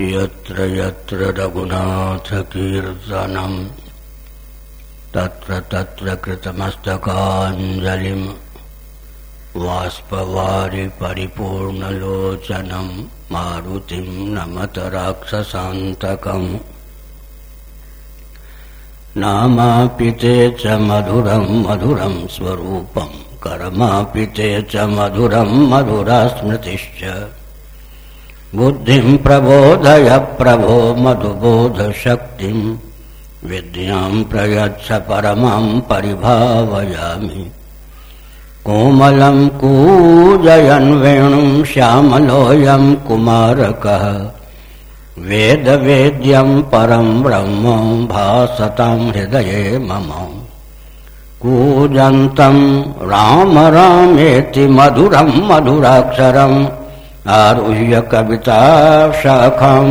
यत्र यत्र रघुनाथकीर्तनम् तत्र तत्र कृतमस्तकाञ्जलिम् वाष्पवारि परिपूर्णलोचनम् मारुतिम् नामापि ते च मधुरम् मधुरम् स्वरूपम् कर्मापि ते च मधुरम् मधुरा स्मृतिश्च बुद्धिं प्रबोधय प्रभो मधुबोधशक्तिं। विद्यां प्रयच्छ परमम् परिभावयामि। कोमलं कूजयन् वेणुं श्यामलोऽयं कुमारकः। वेदवेद्यं परं ब्रह्म भासतां हृदये मम। कूजन्तं राम रामेति मधुरं मधुराक्षरम्। आरुह्य कविता शाखम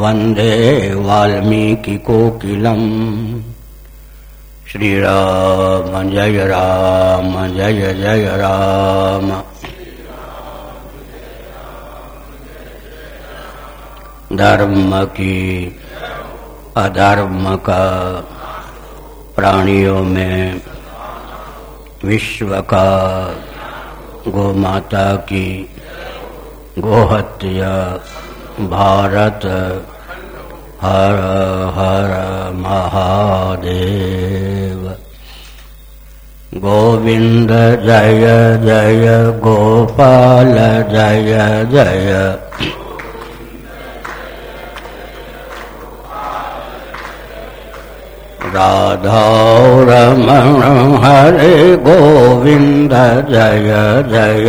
वंदे वाल्मीकि वंदे श्री राम जय राम, जय जय राम। धर्म की अधर्म का प्राणियों में विश्व का गौ माता की गोहत्या भारत हर हर महादेव। गोविंद जय जय, गोपाल जय जय। रमण हरे गोविंद जय जय।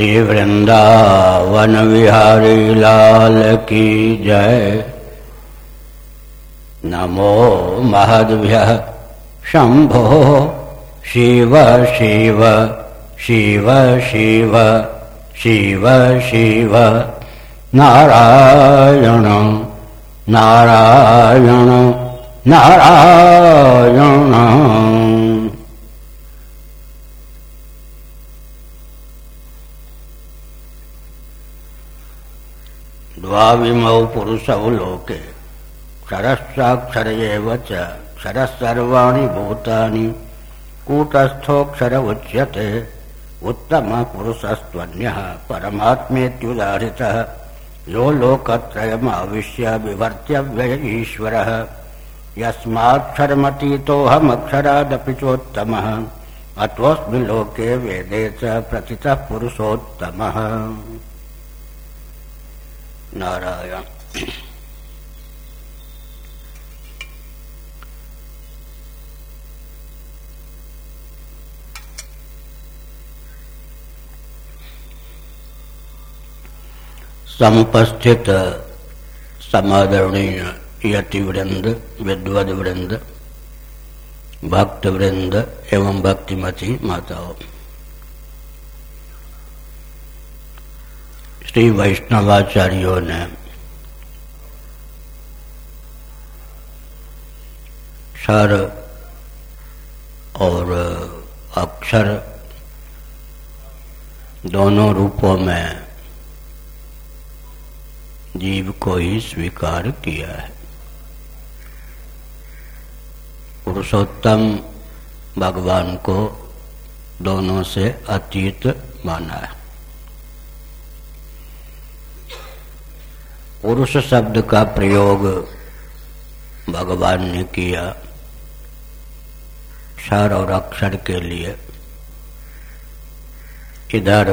श्री वृंदावन विहारी लाल की जय। नमो महद्भ्य शंभो शिव शिव शिव शिव शिव शिव। नारायण नारायण नारायण द्वाविमौ पुरुषौ लोके क्षरस्साक्षर एव च क्षरः सर्वाणि भूतानि उच्यते उत्तमः पुरुषस्त्वन्यः परमात्मेत्युदाहृतः यो लोकत्रयमाविश्य विवर्त्यव्यय ईश्वरः यस्माक्षरमतीतोऽहमक्षरादपि चोत्तमः अतोऽस्मिन् लोके वेदे च प्रतितः पुरुषोत्तमः। नारायण। समुपस्थित समादरणीय यति वृंद विद्वद वृंद भक्त वृंद एवं भक्तिमती माताओं। श्री वैष्णवाचार्यों ने क्षर और अक्षर दोनों रूपों में जीव को ही स्वीकार किया है। पुरुषोत्तम भगवान को दोनों से अतीत माना है। पुरुष शब्द का प्रयोग भगवान ने किया क्षर और अक्षर के लिए। इधर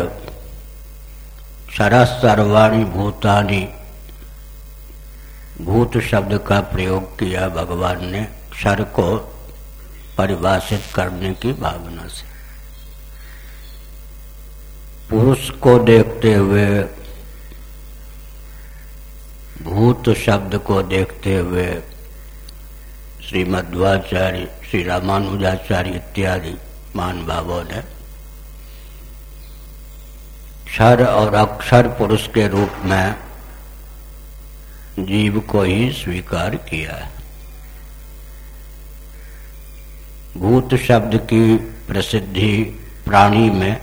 सरस सर्वाणी भूतानी, भूत शब्द का प्रयोग किया भगवान ने क्षर को परिभाषित करने की भावना से। पुरुष को देखते हुए भूत शब्द को देखते हुए श्री मध्वाचार्य श्री रामानुजाचार्य इत्यादि मान भावों ने क्षर और अक्षर पुरुष के रूप में जीव को ही स्वीकार किया है। भूत शब्द की प्रसिद्धि प्राणी में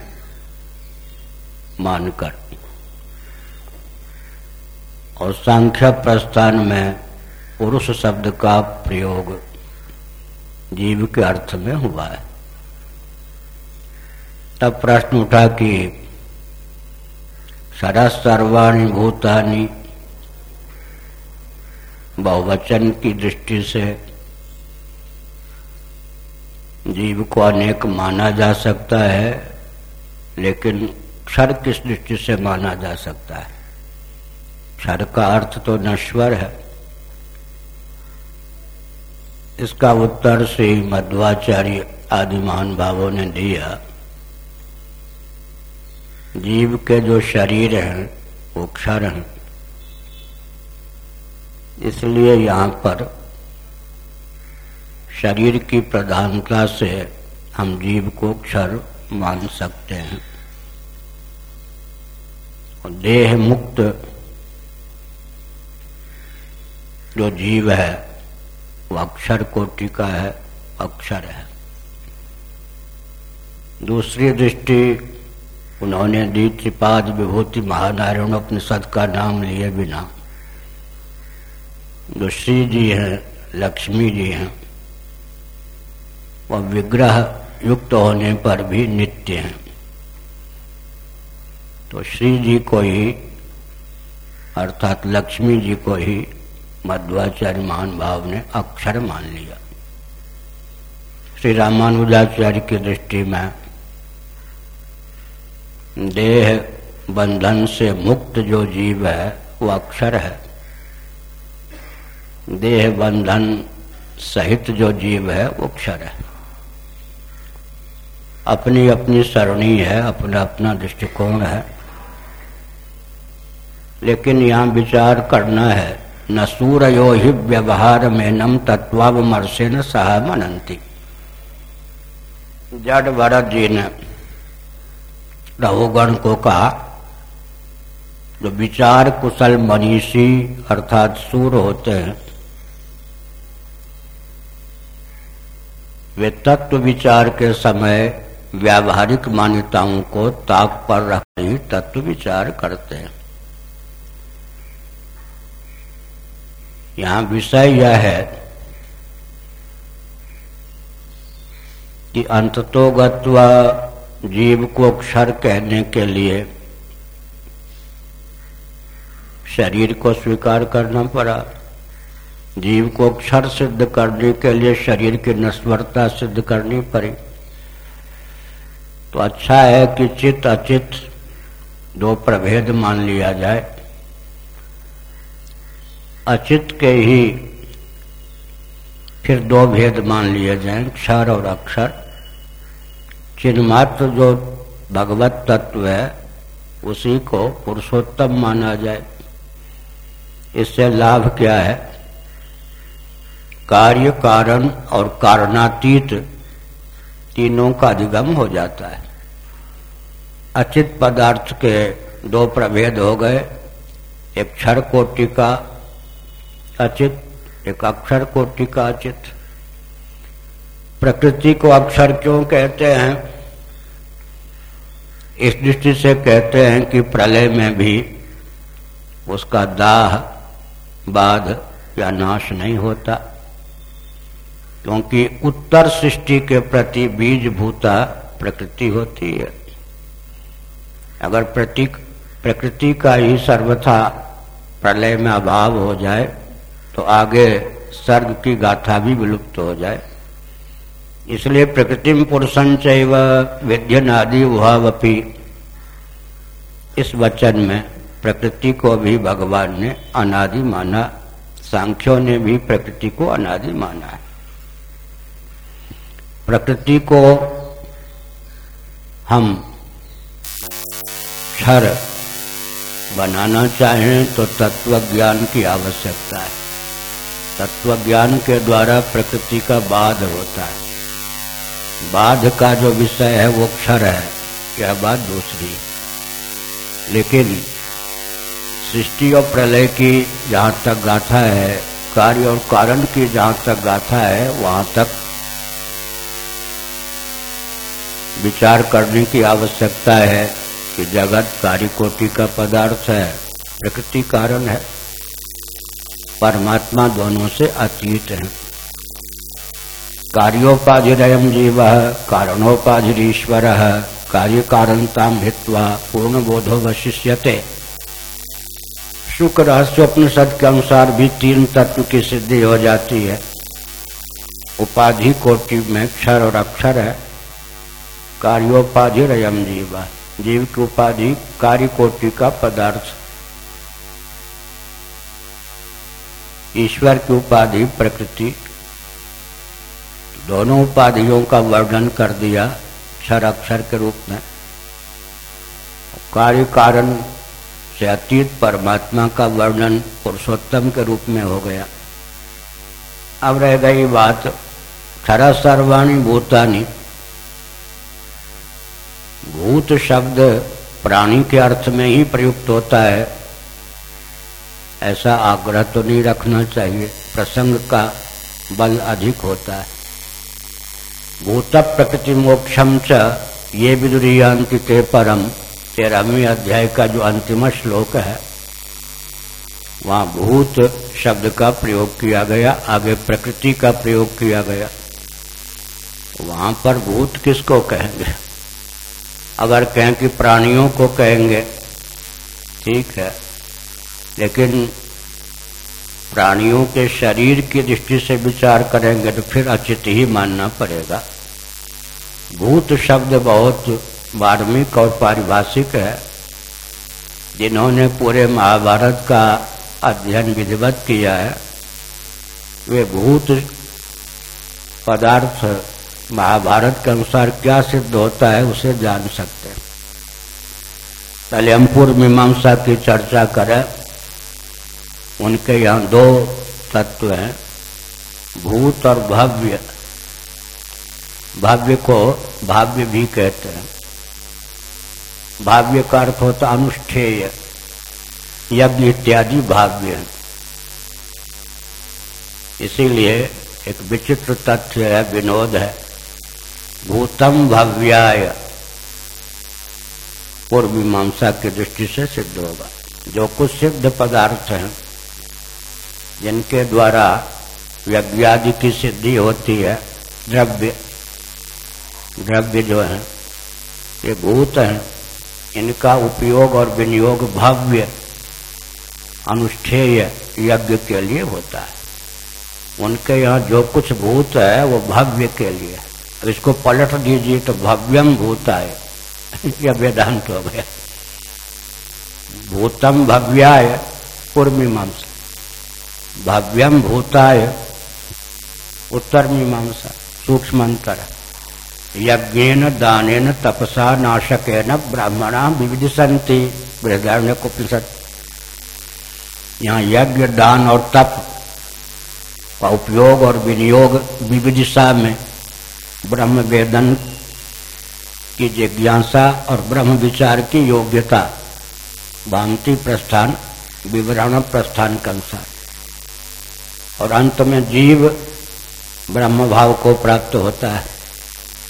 मानकर। और सांख्य प्रस्थान में पुरुष शब्द का प्रयोग जीव के अर्थ में हुआ है। तब प्रश्न उठा कि सदा सर्वाणी भूतानी बहुवचन की दृष्टि से जीव को अनेक माना जा सकता है, लेकिन क्षर किस दृष्टि से माना जा सकता है? क्षर का अर्थ तो नश्वर है। इसका उत्तर श्री मध्वाचार्य आदि महान भावों ने दिया। जीव के जो शरीर हैं, वो क्षर हैं। इसलिए यहाँ पर शरीर की प्रधानता से हम जीव को क्षर मान सकते हैं। देह मुक्त जो जीव है, वो अक्षर कोटि का है, अक्षर है। दूसरी दृष्टि, उन्होंने दी त्रिपाद विभूति महानारायण उपनिषद का नाम लिए बिना। जो श्री जी हैं, लक्ष्मी जी हैं। वह विग्रह युक्त होने पर भी नित्य हैं। तो श्री जी को ही, अर्थात लक्ष्मी जी को ही मध्वाचार्य महान भाव ने अक्षर मान लिया। श्री रामानुजाचार्य की दृष्टि में देह बंधन से मुक्त जो जीव है, वो अक्षर है। देह बंधन सहित जो जीव है, वो अक्षर है। अपनी अपनी सरणी है अपना अपना दृष्टिकोण है। लेकिन यहाँ विचार करना है न सूर्यो ही व्यवहार में नम तत्वावमर्शे न सह मनंती जड भरत जी ने रघुगण को कहा जो विचार कुशल मनीषी अर्थात सूर होते हैं वे तत्व विचार के समय व्यावहारिक मान्यताओं को ताक पर रख ही तत्व विचार करते हैं। यहाँ विषय यह है कि अंततोगत्वा जीव को क्षर कहने के लिए शरीर को स्वीकार करना पड़ा। जीव को क्षर सिद्ध करने के लिए शरीर की नश्वरता सिद्ध करनी पड़ी। तो अच्छा है कि चित्त अचित दो प्रभेद मान लिया जाए। अचित के ही फिर दो भेद मान लिए जाए, क्षर और अक्षर। चिन्मात्र जो भगवत तत्व है, उसी को पुरुषोत्तम माना जाए। इससे लाभ क्या है? कार्य, कारण और कारणातीत तीनों का अधिगम हो जाता है। अचित पदार्थ के दो प्रभेद हो गए, एक क्षर कोटि का अचित, एक अक्षर कोटि का अचित। प्रकृति को अक्षर क्यों कहते हैं? इस दृष्टि से कहते हैं कि प्रलय में भी उसका दाह, बाध या नाश नहीं होता, क्योंकि उत्तर सृष्टि के प्रति बीज भूता प्रकृति होती है। अगर प्रतीक, प्रकृति का ही सर्वथा प्रलय में अभाव हो जाए तो आगे सर्ग की गाथा भी विलुप्त हो जाए। इसलिए प्रकृतिम पुरुषं चैव विद्यनादि उहावपी। इस वचन में प्रकृति को भी भगवान ने अनादि माना, सांख्यों ने भी प्रकृति को अनादि माना है। प्रकृति को हम क्षर बनाना चाहें तो तत्व ज्ञान की आवश्यकता है। तत्व ज्ञान के द्वारा प्रकृति का बाध होता है। बाध का जो विषय है, वो क्षर है, यह बात दूसरी। लेकिन सृष्टि और प्रलय की जहाँ तक गाथा है, कार्य और कारण की जहाँ तक गाथा है, वहाँ तक विचार करने की आवश्यकता है कि जगत कार्य कोटि का पदार्थ है, प्रकृति कारण है। परमात्मा दोनों से अतीत है। कार्योपाधिरयम जीव कारणोपाधिरीश्वर कार्य कारणता हित्वा पूर्ण बोधो वशिष्यते। शुक्र रहस्योपनिषद के अनुसार भी तीन तत्व की सिद्धि हो जाती है। उपाधि कोटि में क्षर और अक्षर है। कार्योपाधि रयम जीव जीव की उपाधि कार्य कोटि का पदार्थ। ईश्वर की उपाधि, प्रकृति। दोनों उपाधियों का वर्णन कर दिया क्षर अक्षर के रूप में। कार्य कारण से अतीत परमात्मा का वर्णन पुरुषोत्तम के रूप में हो गया। अब रह गई बात खरा सर्वाणी भूतानी। भूत शब्द प्राणी के अर्थ में ही प्रयुक्त होता है। ऐसा आग्रह तो नहीं रखना चाहिए। प्रसंग का बल अधिक होता है। भूत प्रकृति मोक्षम च ये विदुरियांति ते परम तेरहवीं अध्याय का जो अंतिम श्लोक है, वहाँ भूत शब्द का प्रयोग किया गया, आगे प्रकृति का प्रयोग किया गया। वहाँ पर भूत किसको कहेंगे? अगर कहें कि प्राणियों को कहेंगे, ठीक है। लेकिन प्राणियों के शरीर की दृष्टि से विचार करेंगे तो फिर अचित ही मानना पड़ेगा। भूत शब्द बहुत वार्मिक और पारिभाषिक है। जिन्होंने पूरे महाभारत का अध्ययन विधिवत किया है, वे भूत पदार्थ महाभारत के अनुसार क्या सिद्ध होता है उसे जान सकते हैं। पहले हम पूर्व मीमांसा की चर्चा करें। उनके यहाँ दो तत्व हैं, भूत और भव्य। भव्य को भाव्य भी कहते हैं। भाव्य का अर्थ होता अनुष्ठेय। यज्ञ इत्यादि भाव्य है। इसीलिए एक विचित्र तथ्य है, विनोद है। भूतम भव्याय। पूर्व मीमांसा की दृष्टि से सिद्ध होगा। जो कुछ सिद्ध पदार्थ हैं जिनके द्वारा यज्ञादि की सिद्धि होती है। द्रव्य द्रव्य जो है, ये भूत हैं। इनका उपयोग और विनियोग भव्य, अनुष्ठेय यज्ञ के लिए होता है। उनके यहाँ जो कुछ भूत है, वो भव्य के लिए अब इसको पलट दीजिए तो भव्यम भूताय। यह वेदांत हो गया। भूतम भव्याय पूर्व मीमांसा भव्यम भूताय उत्तर मीमांसा सूक्ष्म अंतर यज्ञेन, दानेन, तपसा, नाशकेन, ब्राह्मणा विविध संति बृहदारण्य यहाँ यज्ञ, दान और तप का उपयोग और विनियोग विविदिशा में ब्रह्म वेदन की जिज्ञासा और ब्रह्म विचार की योग्यता, भांति प्रस्थान, विवरण प्रस्थान के अनुसार। और अंत में जीव ब्रह्म भाव को प्राप्त होता है।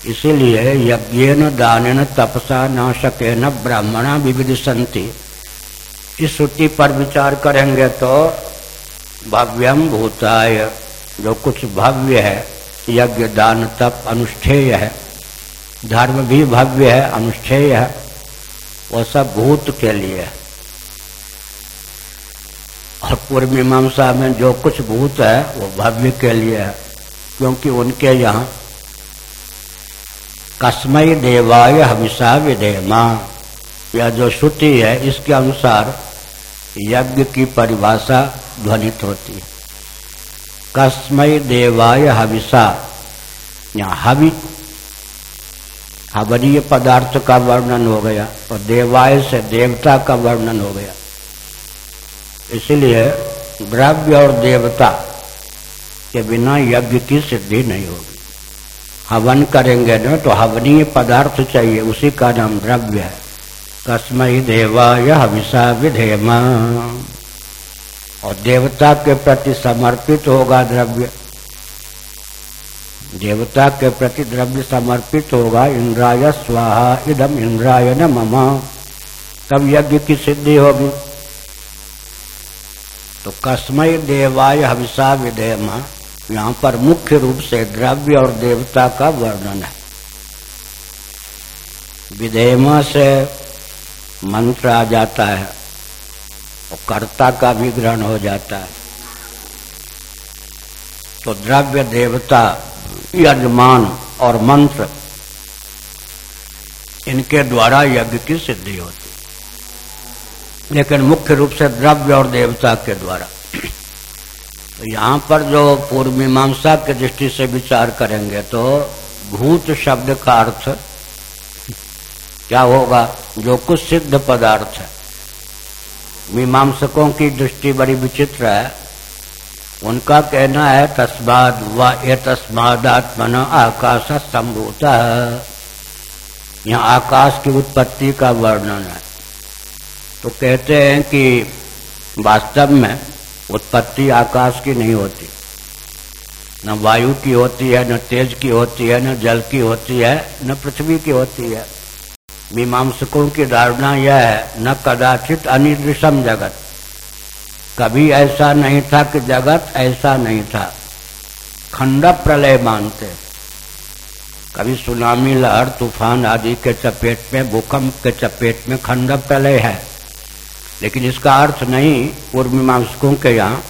इसीलिए यज्ञ न दान तपसा न सके न ब्राह्मणा विविध संति इस श्रुति पर विचार करेंगे तो भव्यम भूताय। जो कुछ भव्य है, यज्ञ, दान, तप अनुष्ठेय है। धर्म भी भव्य है, अनुष्ठेय है। वो सब भूत के लिए और पूर्व मीमांसा में जो कुछ भूत है, वो भव्य के लिए है, क्योंकि उनके यहाँ कस्मय देवाय हविषा विधेमा। यह जो श्रुति है, इसके अनुसार यज्ञ की परिभाषा ध्वनित होती है। कस्मय देवाय हविषा, यहाँ हवि, हवनीय पदार्थ का वर्णन हो गया, और देवाय से देवता का वर्णन हो गया। इसलिए द्रव्य और देवता के बिना यज्ञ की सिद्धि नहीं होगी। हवन करेंगे ना तो हवनीय पदार्थ चाहिए, उसी का नाम द्रव्य है। कस्मय देवाय हविषा विधेम। और देवता के प्रति समर्पित होगा द्रव्य। देवता के प्रति द्रव्य समर्पित होगा, इंद्राय स्वाहा इदम इंद्राय न ममा तब यज्ञ की सिद्धि होगी। तो कस्मय देवाय हविषा विधेयमा यहाँ पर मुख्य रूप से द्रव्य और देवता का वर्णन है। विधेयमा से मंत्र आ जाता है और कर्ता का भी ग्रहण हो जाता है। तो द्रव्य, देवता, यजमान और मंत्र, इनके द्वारा यज्ञ की सिद्धि होती लेकिन मुख्य रूप से द्रव्य और देवता के द्वारा। तो यहाँ पर जो पूर्व मीमांसा के दृष्टि से विचार करेंगे तो भूत शब्द का अर्थ क्या होगा? जो कुछ सिद्ध पदार्थ है। मीमांसकों की दृष्टि बड़ी विचित्र है। उनका कहना है, तस्माद व ये तस्मादात्मन आकाश संभूत यहाँ आकाश की उत्पत्ति का वर्णन है। तो कहते हैं कि वास्तव में उत्पत्ति आकाश की नहीं होती। न वायु की होती है, न तेज की होती है, न जल की होती है, न पृथ्वी की होती है। मीमांसकों की धारणा यह है, न कदाचित अनिदृशम जगत। कभी ऐसा नहीं था कि जगत ऐसा नहीं था। खंड प्रलय मानते। कभी सुनामी, लहर, तूफ़ान आदि के चपेट में, भूकंप के चपेट में खंड प्रलय है। लेकिन इसका अर्थ नहीं, पूर्व मीमांसकों के यहाँ,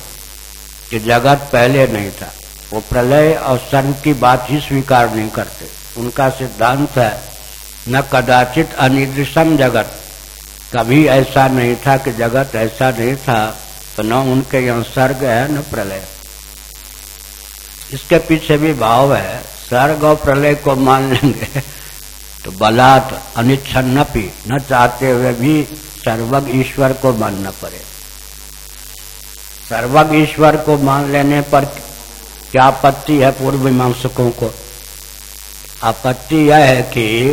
कि जगत पहले नहीं था। वो प्रलय और सर्व की बात ही स्वीकार नहीं करते। उनका सिद्धांत है, न कदाचित अनिदृशम जगत। कभी ऐसा नहीं था कि जगत ऐसा नहीं था तो न उनके यहाँ सर्ग है, न प्रलय। इसके पीछे भी भाव है, सर्ग और प्रलय को मान लेंगे तो बलात् अनिच्छन्नपि, न चाहते हुए भी सर्वग ईश्वर को मानना पड़े। सर्वग ईश्वर को मान लेने पर क्या आपत्ति है पूर्व मीमांसकों को? आपत्ति यह है कि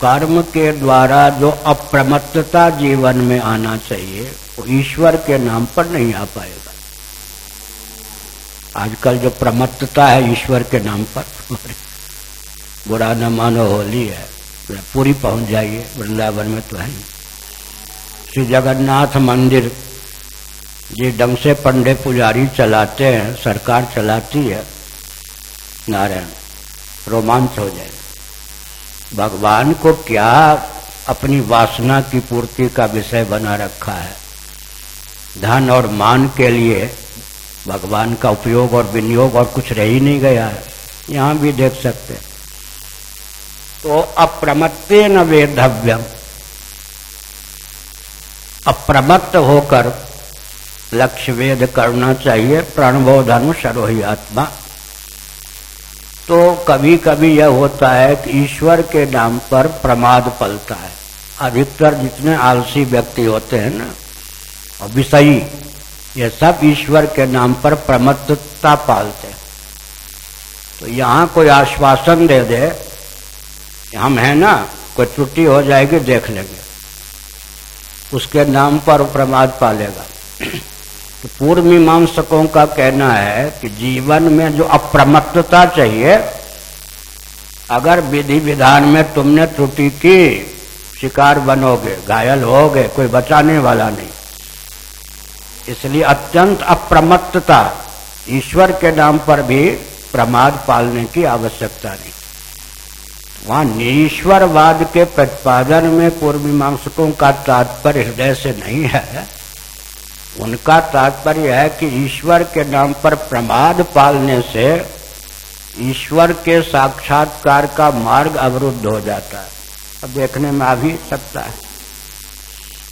कर्म के द्वारा जो अप्रमत्तता जीवन में आना चाहिए, वो ईश्वर के नाम पर नहीं आ पाएगा। आजकल जो प्रमत्तता है ईश्वर के नाम पर, बुरा न मानो होली है। पूरी पहुँच जाइए वृंदावन में तो है श्री जगन्नाथ मंदिर जी ढंग से पंडे पुजारी चलाते हैं, सरकार चलाती है, नारायण, रोमांच हो जाए। भगवान को क्या अपनी वासना की पूर्ति का विषय बना रखा है? धन और मान के लिए भगवान का उपयोग और विनियोग और कुछ रह ही नहीं गया है। यहाँ भी देख सकते हैं। तो अप्रमत्ते न वेदव्यम अप्रमत्त होकर लक्ष्य वेद करना चाहिए, प्रणबोधन सरोही आत्मा। तो कभी कभी यह होता है कि ईश्वर के नाम पर प्रमाद पलता है। अधिकतर जितने आलसी व्यक्ति होते हैं ना और विषयी ये सब ईश्वर के नाम पर प्रमत्तता पालते हैं। तो यहाँ कोई आश्वासन दे दे हम हैं ना, कोई त्रुटि हो जाएगी, देख लेंगे। उसके नाम पर प्रमाद पालेगा। तो पूर्व मीमांसकों का कहना है कि जीवन में जो अप्रमत्तता चाहिए, अगर विधि विधान में तुमने त्रुटि की, शिकार बनोगे, घायल होगे, कोई बचाने वाला नहीं। इसलिए अत्यंत अप्रमत्तता ईश्वर के नाम पर भी प्रमाद पालने की आवश्यकता नहीं। वहाँ निरीश्वरवाद के प्रतिपादन में पूर्व मीमांसकों का तात्पर्य हृदय से नहीं है। उनका तात्पर्य है कि ईश्वर के नाम पर प्रमाद पालने से ईश्वर के साक्षात्कार का मार्ग अवरुद्ध हो जाता है। अब देखने में आ भी सकता है।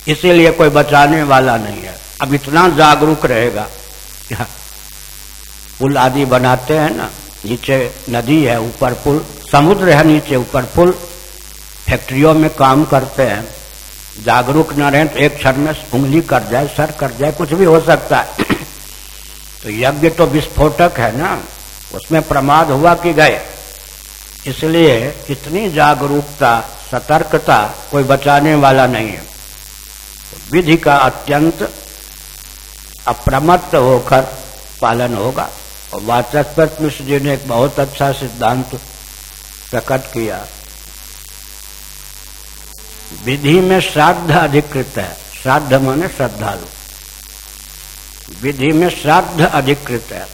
इसीलिए कोई बचाने वाला नहीं है। अब इतना जागरूक रहेगा। पुल आदि बनाते हैं ना। नीचे नदी है, ऊपर पुल, समुद्र है नीचे ऊपर पुल। फैक्ट्रियों में काम करते हैं। जागरूक न रहे तो एक क्षण में उंगली कर जाए, सर कर जाए, कुछ भी हो सकता है। तो यज्ञ तो विस्फोटक है ना, उसमें प्रमाद हुआ कि गए। इसलिए इतनी जागरूकता, सतर्कता कोई बचाने वाला नहीं है। विधि का अत्यंत अप्रमत्त होकर पालन होगा। और वाचस्पत मिश्र जी ने एक बहुत अच्छा सिद्धांत प्रकट किया। विधि में श्राद्ध अधिकृत है। श्राद्ध माने श्रद्धालु। विधि में श्राद्ध अधिकृत है।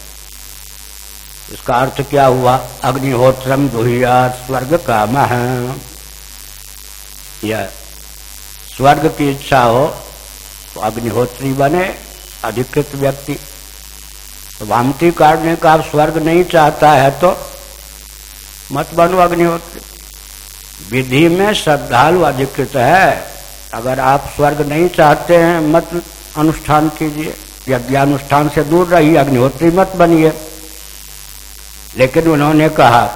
इसका अर्थ क्या हुआ? अग्निहोत्रम दुहिया स्वर्ग काम। है यह स्वर्ग की इच्छा हो तो अग्निहोत्री बने, अधिकृत व्यक्ति। वामती काटने का आप स्वर्ग नहीं चाहता है तो मत बनो अग्निहोत्री विधि में श्रद्धालु अधिकृत है। अगर आप स्वर्ग नहीं चाहते हैं, मत अनुष्ठान कीजिए। यज्ञानुष्ठान से दूर रहिए, अग्निहोत्री मत बनिए। लेकिन उन्होंने कहा,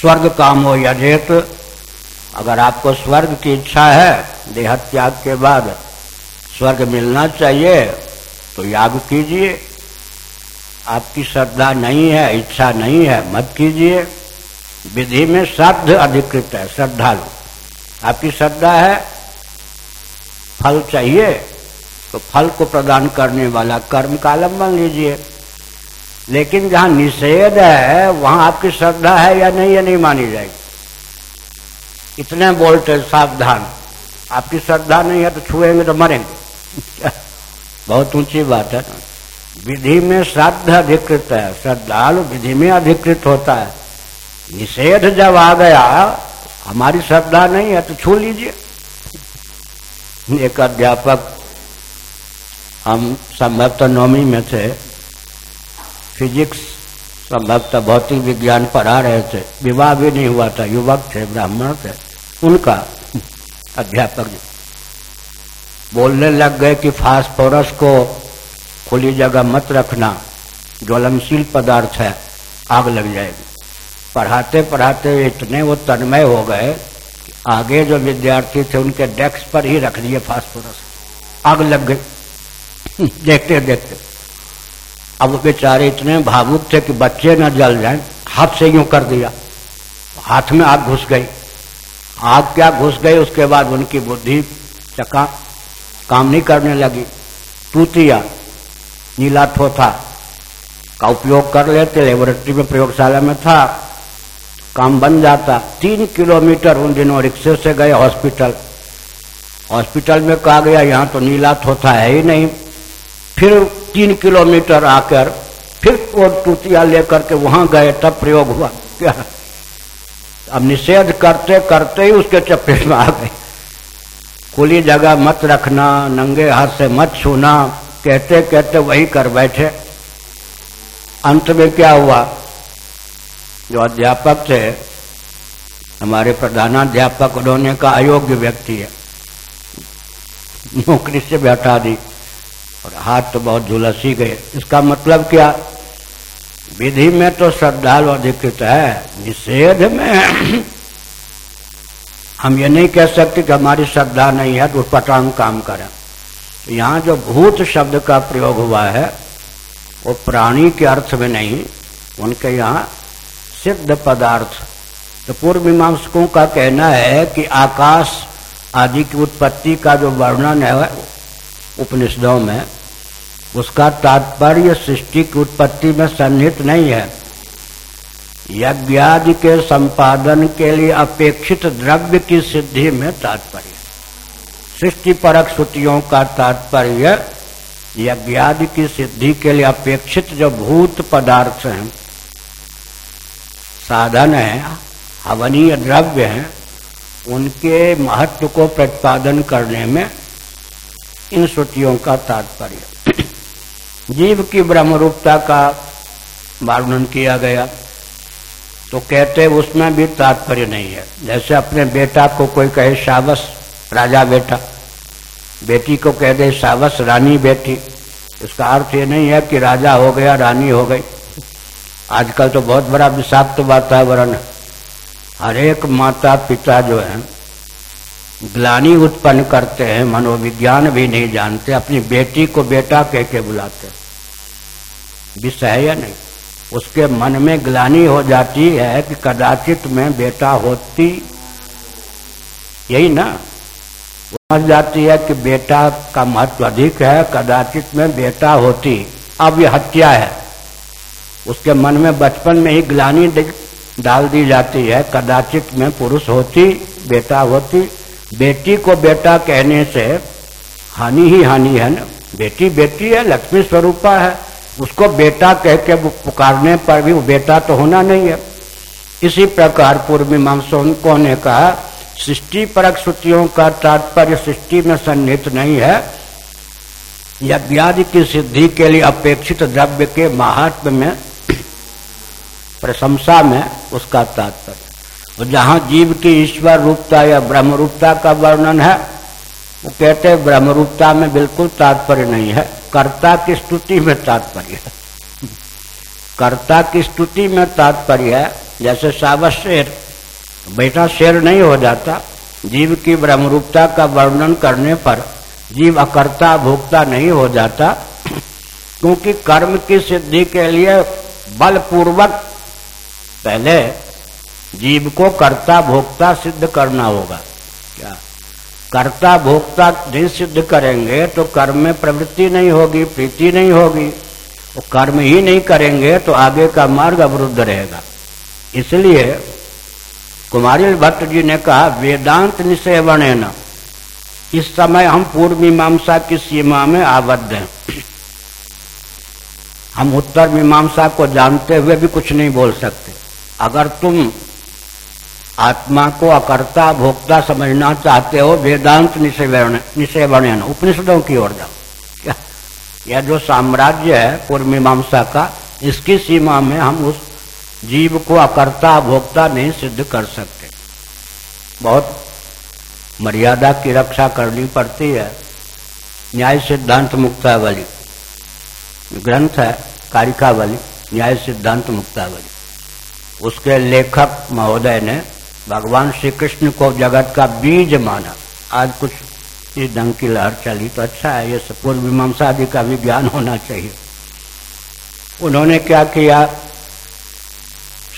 स्वर्ग काम हो यजेत अगर आपको स्वर्ग की इच्छा है, देह त्याग के बाद स्वर्ग मिलना चाहिए तो याग कीजिए। आपकी श्रद्धा नहीं है, इच्छा नहीं है, मत कीजिए। विधि में श्रद्ध अधिकृत है, श्रद्धालु। आपकी श्रद्धा है, फल चाहिए तो फल को प्रदान करने वाला कर्म कालम बन लीजिए। लेकिन जहाँ निषेध है, वहाँ आपकी श्रद्धा है या नहीं या नहीं मानी जाएगी। इतने बोलते सावधान। आपकी श्रद्धा नहीं है तो छुएँगे तो मरेंगे। बहुत ऊँची बात है। विधि में श्राद्ध अधिकृत है, श्रद्धालु विधि में अधिकृत होता है। निषेध जब आ गया, हमारी श्रद्धा नहीं है तो छू लीजिए। एक अध्यापक, हम संभवतः नौमी में थे, फिजिक्स संभवतः भौतिक विज्ञान पढ़ा रहे थे, विवाह भी नहीं हुआ था, युवक थे, ब्राह्मण थे, उनका अध्यापक बोलने लग गए कि फास्फोरस को खुली जगह मत रखना। ज्वलनशील पदार्थ है, आग लग जाएगी। पढ़ाते पढ़ाते इतने वो तन्मय हो गए कि आगे जो विद्यार्थी थे उनके डेस्क पर ही रख दिए फास्फोरस। आग लग गई। देखते देखते। अब वो बेचारे इतने भावुक थे कि बच्चे न जल जाएँ, हाथ से यूँ कर दिया। हाथ में आग घुस गई। आग क्या घुस गई, उसके बाद उनकी बुद्धि चका काम नहीं करने लगी। टूतिया नीला थोथा का उपयोग कर लेते लेबोरेटरी में प्रयोगशाला में था। काम बन जाता। तीन किलोमीटर उन दिनों रिक्शे से गए हॉस्पिटल हॉस्पिटल में कहा गया, यहाँ तो नीला थोथा है ही नहीं। फिर तीन किलोमीटर आकर फिर वो टूतिया लेकर के वहाँ गए, तब प्रयोग हुआ। क्या? अब निषेध करते करते ही उसके चपेट में आ गए। खुली जगह मत रखना, नंगे हाथ से मत छूना। कहते कहते वही कर बैठे। अंत में क्या हुआ? जो अध्यापक थे, हमारे प्रधानाध्यापक, उन्होंने का अयोग्य व्यक्ति है। नौकरी से भी हटा दी, और हाथ तो बहुत झुलसी गए। इसका मतलब क्या? विधि में तो श्रद्धालु अधिकृत है, निषेध में। हम ये नहीं कह सकते कि हमारी श्रद्धा नहीं है तो पटांग काम करें। यहाँ जो भूत शब्द का प्रयोग हुआ है, वो प्राणी के अर्थ में नहीं, उनके यहाँ सिद्ध पदार्थ। तो पूर्व मीमांसकों का कहना है कि आकाश आदि की उत्पत्ति का जो वर्णन है उपनिषदों में, उसका तात्पर्य सृष्टि की उत्पत्ति में सन्निहित नहीं है। यज्ञादि के संपादन के लिए अपेक्षित द्रव्य की सिद्धि में तात्पर्य। सृष्टि परक श्रुतियों का तात्पर्य यज्ञादि की सिद्धि के लिए अपेक्षित जो भूत पदार्थ हैं, साधन है, हवनीय द्रव्य हैं, उनके महत्व को प्रतिपादन करने में इन श्रुतियों का तात्पर्य। जीव की ब्रह्म रूपता का वर्णन किया गया तो कहते उसमें भी तात्पर्य नहीं है। जैसे अपने बेटा को कोई कहे, शावस राजा बेटा। बेटी को कह दे, सावस रानी बेटी। इसका अर्थ ये नहीं है कि राजा हो गया, रानी हो गई। आजकल तो बहुत बड़ा विषाक्त वातावरण है। हर एक माता पिता जो है, ग्लानी उत्पन्न करते हैं, मनोविज्ञान भी नहीं जानते, अपनी बेटी को बेटा कह के बुलाते विषय है या नहीं? उसके मन में ग्लानी हो जाती है कि कदाचित में बेटा होती, यही ना? समझ जाती है कि बेटा का महत्व अधिक है, कदाचित में बेटा होती। अब यह हत्या है। उसके मन में बचपन में ही ग्लानी डाल दी जाती है। कदाचित में पुरुष होती, बेटा होती। बेटी को बेटा कहने से हानि ही हानि है ना। बेटी बेटी है, लक्ष्मी स्वरूपा है। उसको बेटा कह के पुकारने पर भी वो बेटा तो होना नहीं है। इसी प्रकार पूर्व मीमांसकों ने कहा सृष्टि परक श्रुतियों का तात्पर्य सृष्टि में सन्निहित नहीं है। यज्ञादि की सिद्धि के लिए अपेक्षित द्रव्य के महात्म में, प्रशंसा में उसका तात्पर्य। तो जहाँ जीव की ईश्वर रूपता या ब्रह्म रूपता का वर्णन है, वो कहते हैं ब्रह्म रूपता में बिल्कुल तात्पर्य नहीं है। कर्ता की स्तुति में तात्पर्य है। कर्ता की स्तुति में तात्पर्य है, जैसे सावस शेर बेटा शेर नहीं हो जाता। जीव की ब्रह्मरूपता का वर्णन करने पर जीव अकर्ता, भोक्ता नहीं हो जाता। क्योंकि कर्म की सिद्धि के लिए बलपूर्वक पहले जीव को कर्ता, भोक्ता सिद्ध करना होगा। क्या? कर्ता, भोक्ता नहीं सिद्ध करेंगे तो कर्म में प्रवृत्ति नहीं होगी, प्रीति नहीं होगी। वो कर्म ही नहीं करेंगे तो आगे का मार्ग अवरुद्ध रहेगा। इसलिए कुमारी भट्ट जी ने कहा, वेदांत निसेवण न। इस समय हम पूर्व मीमांसा की सीमा में आबद्ध हैं। हम उत्तर मीमांसा को जानते हुए भी कुछ नहीं बोल सकते। अगर तुम आत्मा को अकर्ता, भोक्ता समझना चाहते हो, वेदांत निषेवर्ण उपनिषदों की ओर जाओ। यह जो साम्राज्य है पूर्व मीमांसा का, इसकी सीमा में हम उस जीव को अकर्ता, भोक्ता नहीं सिद्ध कर सकते। बहुत मर्यादा की रक्षा करनी पड़ती है। न्याय सिद्धांत मुक्तावली। ग्रंथ है, कारिकावली, न्याय सिद्धांत मुक्तावली। उसके लेखक महोदय ने भगवान श्री कृष्ण को जगत का बीज माना। आज कुछ इस ढंग की लहर चली तो अच्छा है, ये पूर्व मीमांसा आदि का भी ज्ञान होना चाहिए। उन्होंने क्या किया?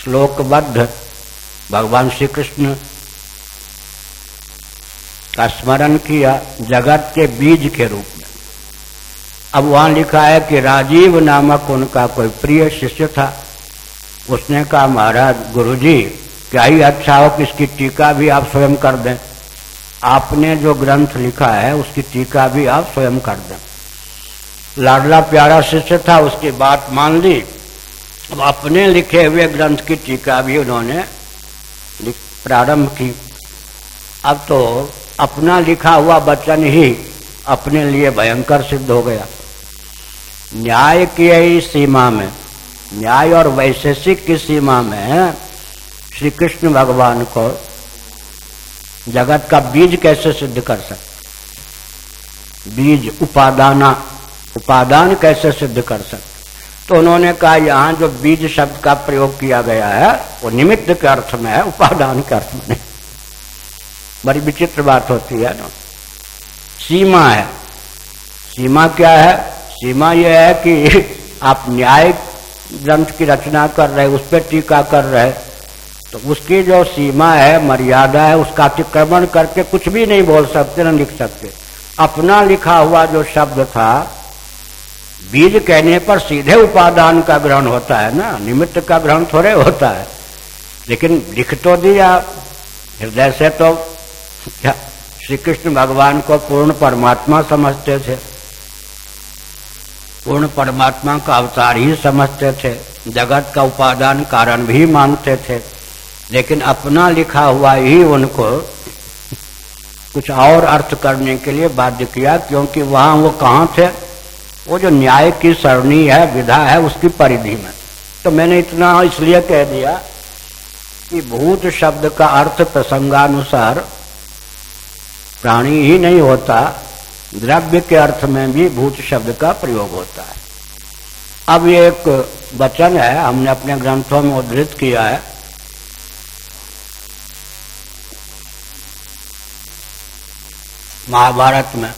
श्लोकबद्ध, भगवान श्री कृष्ण का स्मरण किया जगत के बीज के रूप में। अब वहाँ लिखा है कि राजीव नामक उनका कोई प्रिय शिष्य था। उसने कहा, महाराज, गुरुजी, क्या ही अच्छा हो कि इसकी टीका भी आप स्वयं कर दें। आपने जो ग्रंथ लिखा है, उसकी टीका भी आप स्वयं कर दें। लाडला प्यारा शिष्य था, उसकी बात मान ली। अपने लिखे हुए ग्रंथ की टीका भी उन्होंने प्रारंभ की। अब तो अपना लिखा हुआ वचन ही अपने लिए भयंकर सिद्ध हो गया। न्याय की ही सीमा में। न्याय और वैशेषिक की सीमा में श्री कृष्ण भगवान को जगत का बीज कैसे सिद्ध कर सकते बीज उपादाना उपादान कैसे सिद्ध कर सकते तो उन्होंने कहा, यहाँ जो बीज शब्द का प्रयोग किया गया है, वो निमित्त के अर्थ में है, उपादान के अर्थ में नहीं। बड़ी विचित्र बात होती है ना। सीमा है। सीमा क्या है? सीमा यह है कि आप न्याय ग्रंथ की रचना कर रहे, उस पर टीका कर रहे तो उसकी जो सीमा है, मर्यादा है, उसका अतिक्रमण करके कुछ भी नहीं बोल सकते, ना लिख सकते। अपना लिखा हुआ जो शब्द था बीज कहने पर सीधे उपादान का ग्रहण होता है ना? निमित्त का ग्रहण थोड़े होता है। लेकिन लिख तो दिया, हृदय से तो क्या? श्री कृष्ण भगवान को पूर्ण परमात्मा समझते थे। पूर्ण परमात्मा का अवतार ही समझते थे। जगत का उपादान कारण भी मानते थे। लेकिन अपना लिखा हुआ ही उनको कुछ और अर्थ करने के लिए बाध्य किया, क्योंकि वहाँ वो कहाँ थे? वो जो न्याय की सरणी है, विधा है, उसकी परिधि में। तो मैंने इतना इसलिए कह दिया कि भूत शब्द का अर्थ प्रसंगानुसार प्राणी ही नहीं होता, द्रव्य के अर्थ में भी भूत शब्द का प्रयोग होता है। अब ये एक वचन है, हमने अपने ग्रंथों में उद्धृत किया है। महाभारत में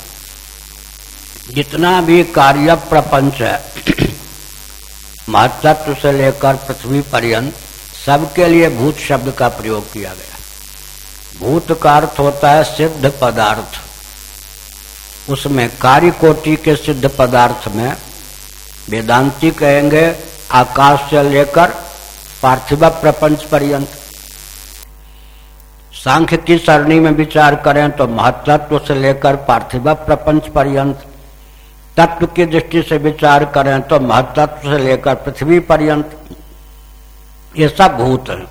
जितना भी कार्य प्रपंच है महत्व से लेकर पृथ्वी पर्यंत सबके लिए भूत शब्द का प्रयोग किया गया। भूत का अर्थ होता है सिद्ध पदार्थ। उसमें कार्य कोटि के सिद्ध पदार्थ में वेदांति कहेंगे, आकाश से लेकर पार्थिव प्रपंच पर्यंत। सांख्य की सरणी में विचार करें तो महत्व से लेकर पार्थिव प्रपंच पर्यंत तत्व की दृष्टि से विचार करें तो महत्व से लेकर पृथ्वी पर्यंत ये सब भूत है।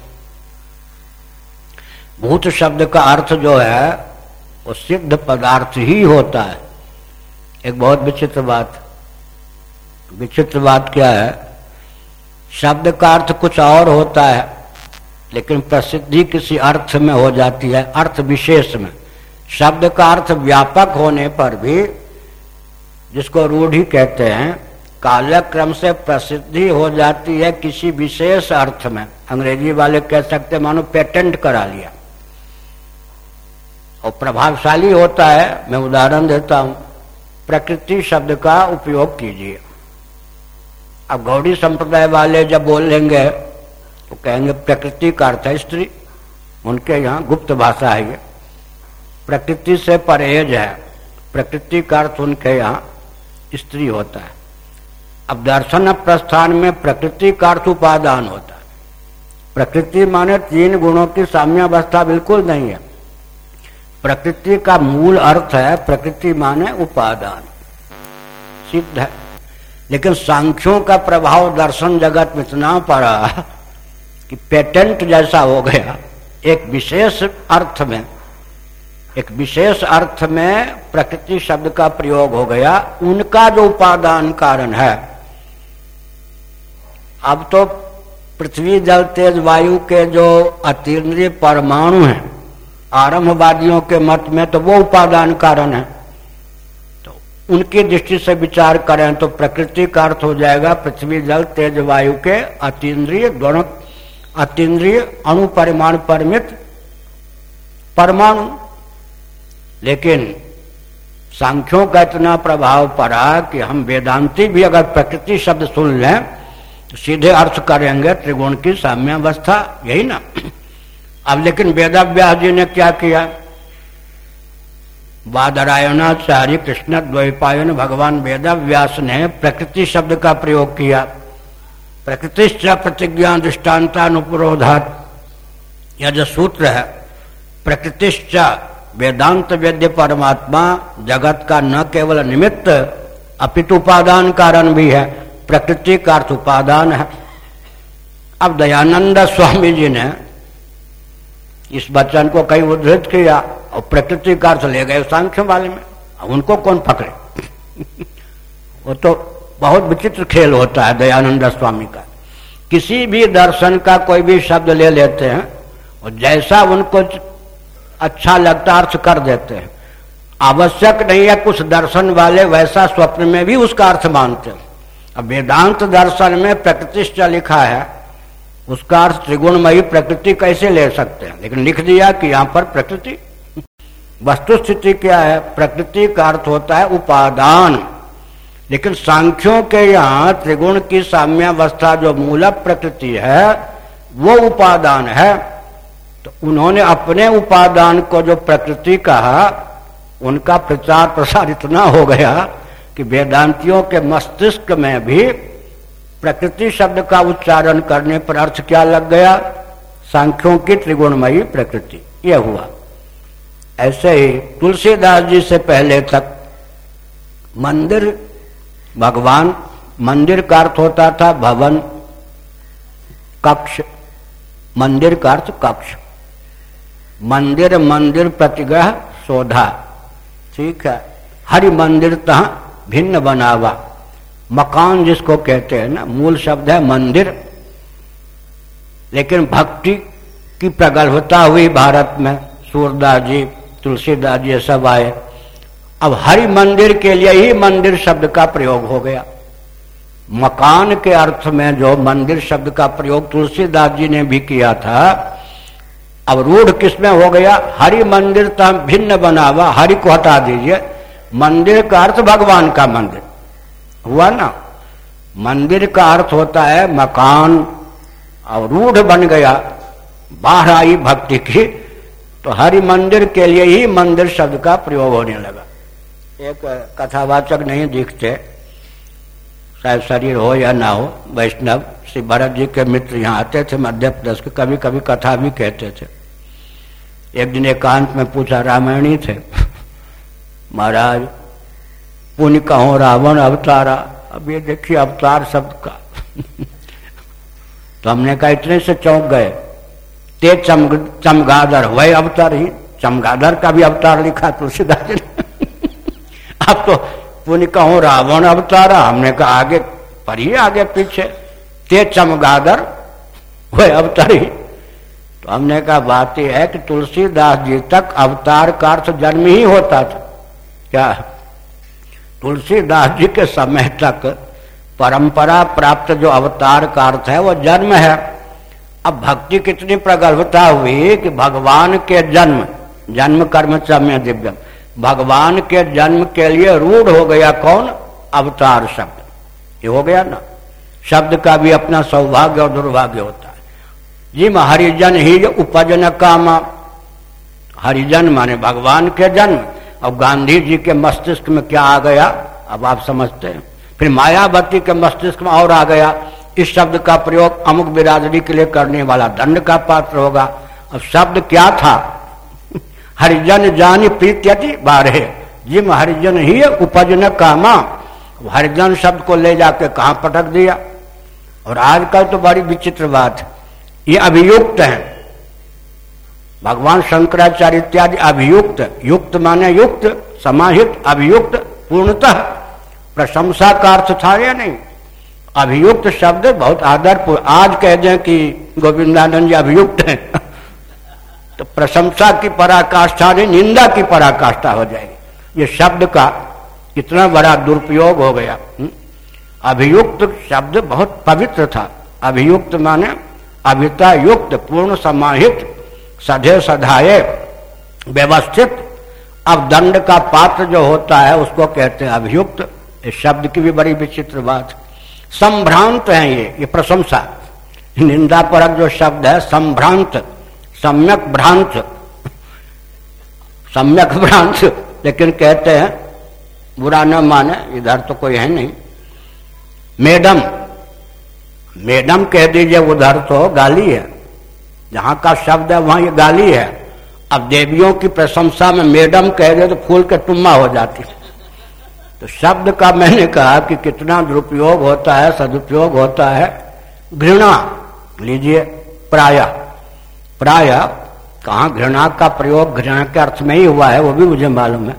भूत शब्द का अर्थ जो है, वो सिद्ध पदार्थ ही होता है। एक बहुत विचित्र बात। विचित्र बात क्या है? शब्द का अर्थ कुछ और होता है, लेकिन प्रसिद्धि किसी अर्थ में हो जाती है, अर्थ विशेष में। शब्द का अर्थ व्यापक होने पर भी जिसको रूढ़ी कहते हैं, कालक्रम से प्रसिद्धि हो जाती है किसी विशेष अर्थ में। अंग्रेज़ी वाले कह सकते मानो पेटेंट करा लिया। और प्रभावशाली होता है, मैं उदाहरण देता हूँ, प्रकृति शब्द का उपयोग कीजिए। अब गौड़ी संप्रदाय वाले जब बोल लेंगे तो कहेंगे, प्रकृति का अर्थ है स्त्री। उनके यहाँ गुप्त भाषा है ये। प्रकृति से परहेज है। प्रकृति का अर्थ उनके यहाँ स्त्री होता है। अब दर्शन प्रस्थान में प्रकृति का अर्थ उपादान होता है। प्रकृति माने तीन गुणों की साम्यावस्था बिल्कुल नहीं है। प्रकृति का मूल अर्थ है, प्रकृति माने उपादान। सिद्ध है। लेकिन सांख्यों का प्रभाव दर्शन जगत में इतना पड़ा कि पेटेंट जैसा हो गया। एक विशेष अर्थ में एक विशेष अर्थ में प्रकृति शब्द का प्रयोग हो गया। उनका जो उपादान कारण है। अब तो पृथ्वी, जल, तेज, वायु के जो अतीन्द्रिय परमाणु हैं, आरंभवादियों के मत में तो वो उपादान कारण है। तो उनकी दृष्टि से विचार करें तो प्रकृति का अर्थ हो जाएगा पृथ्वी, जल, तेज, वायु के अतीन्द्रिय दोनों, अतीन्द्रिय अणु परिमाण परमित परमाणु। लेकिन सांख्यों का इतना प्रभाव पड़ा कि हम वेदांति भी अगर प्रकृति शब्द सुन लें तो सीधे अर्थ करेंगे, त्रिगुण की साम्यावस्था, यही ना। अब लेकिन वेदाव्यास जी ने क्या किया? बादरायणाचार्य कृष्ण द्वैपायन भगवान वेदाव्यास ने प्रकृति शब्द का प्रयोग किया। प्रकृतिश्च प्रतिज्ञा दृष्टान्तानुपरोधात यह जो सूत्र है प्रकृतिश्च वेदांत वेद्य परमात्मा जगत का न केवल निमित्त, अपितु उपादान कारण भी है, प्रकृति का अर्थ उपादान है। अब दयानंद स्वामी जी ने इस वचन को कई उद्धृत किया और प्रकृति का अर्थ ले गए सांख्य वाले में। उनको कौन पकड़े? वो तो बहुत विचित्र खेल होता है दयानंद स्वामी का। किसी भी दर्शन का कोई भी शब्द ले लेते हैं, और जैसा उनको अच्छा लगता अर्थ कर देते हैं। आवश्यक नहीं है कुछ दर्शन वाले वैसा स्वप्न में भी उसका अर्थ मानते अब वेदांत दर्शन में प्रकृतिश्च लिखा है, उसका अर्थ त्रिगुणमयी प्रकृति कैसे ले सकते हैं? लेकिन लिख दिया कि यहाँ पर प्रकृति। वस्तु स्थिति क्या है? प्रकृति का अर्थ होता है उपादान। लेकिन सांख्यों के यहाँ त्रिगुण की साम्यावस्था जो मूल प्रकृति है, वो उपादान है। तो उन्होंने अपने उपादान को जो प्रकृति कहा, उनका प्रचार प्रसार इतना हो गया कि वेदांतियों के मस्तिष्क में भी प्रकृति शब्द का उच्चारण करने पर अर्थ क्या लग गया? सांख्यों की त्रिगुणमयी प्रकृति। यह हुआ। ऐसे ही तुलसीदास जी से पहले तक मंदिर, भगवान, मंदिर का अर्थ होता था भवन, कक्ष। मंदिर का अर्थ कक्ष। मंदिर मंदिर प्रतिग्रह शोधा। ठीक है? हरि मंदिर तह भिन्न बनावा। मकान जिसको कहते हैं ना, मूल शब्द है मंदिर। लेकिन भक्ति की प्रगल्भता हुई भारत में, सूरदास जी, तुलसीदास जी सब आए। अब हरि मंदिर के लिए ही मंदिर शब्द का प्रयोग हो गया। मकान के अर्थ में जो मंदिर शब्द का प्रयोग तुलसीदास जी ने भी किया था अब रूढ़ किसमें हो गया? हरि मंदिर तो भिन्न बना हुआ हरि को हटा दीजिए। मंदिर का अर्थ भगवान का मंदिर। हुआ ना? मंदिर का अर्थ होता है मकान। और रूढ़ बन गया बाहर आई भक्ति की तो हरि मंदिर के लिए ही मंदिर शब्द का प्रयोग होने लगा। एक कथावाचक नहीं दिखते, शायद शरीर हो या ना हो, वैष्णव, श्री भरत जी के मित्र यहाँ आते थे मध्य प्रदेश के कभी कभी कथा भी कहते थे। एक दिन एकांत में पूछा, रामायणी थे? महाराज, पुण्य कहो रावण अवतारा। अब ये देखिए अवतार शब्द का तो हमने कहा, इतने से चौंक गए। ते चम चमगादर वह अवतार ही। चमगादर का भी अवतार लिखा, तुलसीदास जी अब तो पुण्य कहो रावण अवतारा। हमने कहा, आगे पढ़िए आगे पीछे। ते चमगादर वह अवतार ही। हमने कहा, बात यह है कि तुलसीदास जी तक अवतार का अर्थ जन्म ही होता था। क्या? तुलसीदास जी के समय तक परंपरा प्राप्त जो अवतार का अर्थ है, वो जन्म है। अब भक्ति कितनी प्रगल्भता हुई कि भगवान के जन्म जन्म कर्म चम्य दिव्यम। भगवान के जन्म के लिए रूढ़ हो गया कौन? अवतार शब्द। ये हो गया ना? शब्द का भी अपना सौभाग्य और दुर्भाग्य होता। है जी हरिजन ही उपजन काम। हरिजन माने भगवान के जन्म। और गांधी जी के मस्तिष्क में क्या आ गया? अब आप समझते हैं। फिर मायावती के मस्तिष्क में और आ गया। इस शब्द का प्रयोग अमुक बिरादरी के लिए करने वाला दंड का पात्र होगा। अब शब्द क्या था? हरिजन जानी प्रीत्यति बारह जिम हरिजन ही उपजन कामा। हरिजन शब्द को ले जाके कहा पटक दिया? और आजकल तो बड़ी विचित्र बात ये अभियुक्त है। भगवान शंकराचार्य इत्यादि अभियुक्त, युक्त माने युक्त, समाहित, अभियुक्त, पूर्णतः। प्रशंसा का अर्थ था या नहीं? अभियुक्त शब्द बहुत आदर आज कह दें कि गोविंदानंद जी अभियुक्त हैं। तो प्रशंसा की पराकाष्ठा नहीं, निंदा की पराकाष्ठा हो जाएगी। ये शब्द का कितना बड़ा दुरुपयोग हो गया। हम्म? अभियुक्त शब्द बहुत पवित्र था। अभियुक्त माने अभिता युक्त, पूर्ण समाहित सधे सधाए व्यवस्थित। अब दंड का पात्र जो होता है, उसको कहते हैं अभियुक्त। इस शब्द की भी बड़ी विचित्र बात। संभ्रांत है ये ये प्रशंसा। निंदा परक जो शब्द है, संभ्रांत, सम्यक भ्रांत। सम्यक भ्रांत, लेकिन कहते हैं, बुरा न माने, इधर तो कोई है नहीं। मैडम मैडम कह दीजिए उधर तो गाली है। जहाँ का शब्द है, वहाँ ये गाली है। अब देवियों की प्रशंसा में मैडम कह दे तो फूल के टुम्मा हो जाती। तो शब्द का मैंने कहा कि कितना दुरुपयोग होता है, सदुपयोग होता है। घृणा, लीजिए, प्राय। प्राय, कहा घृणा का प्रयोग, घृणा के अर्थ में ही हुआ है, वो भी मुझे मालूम है।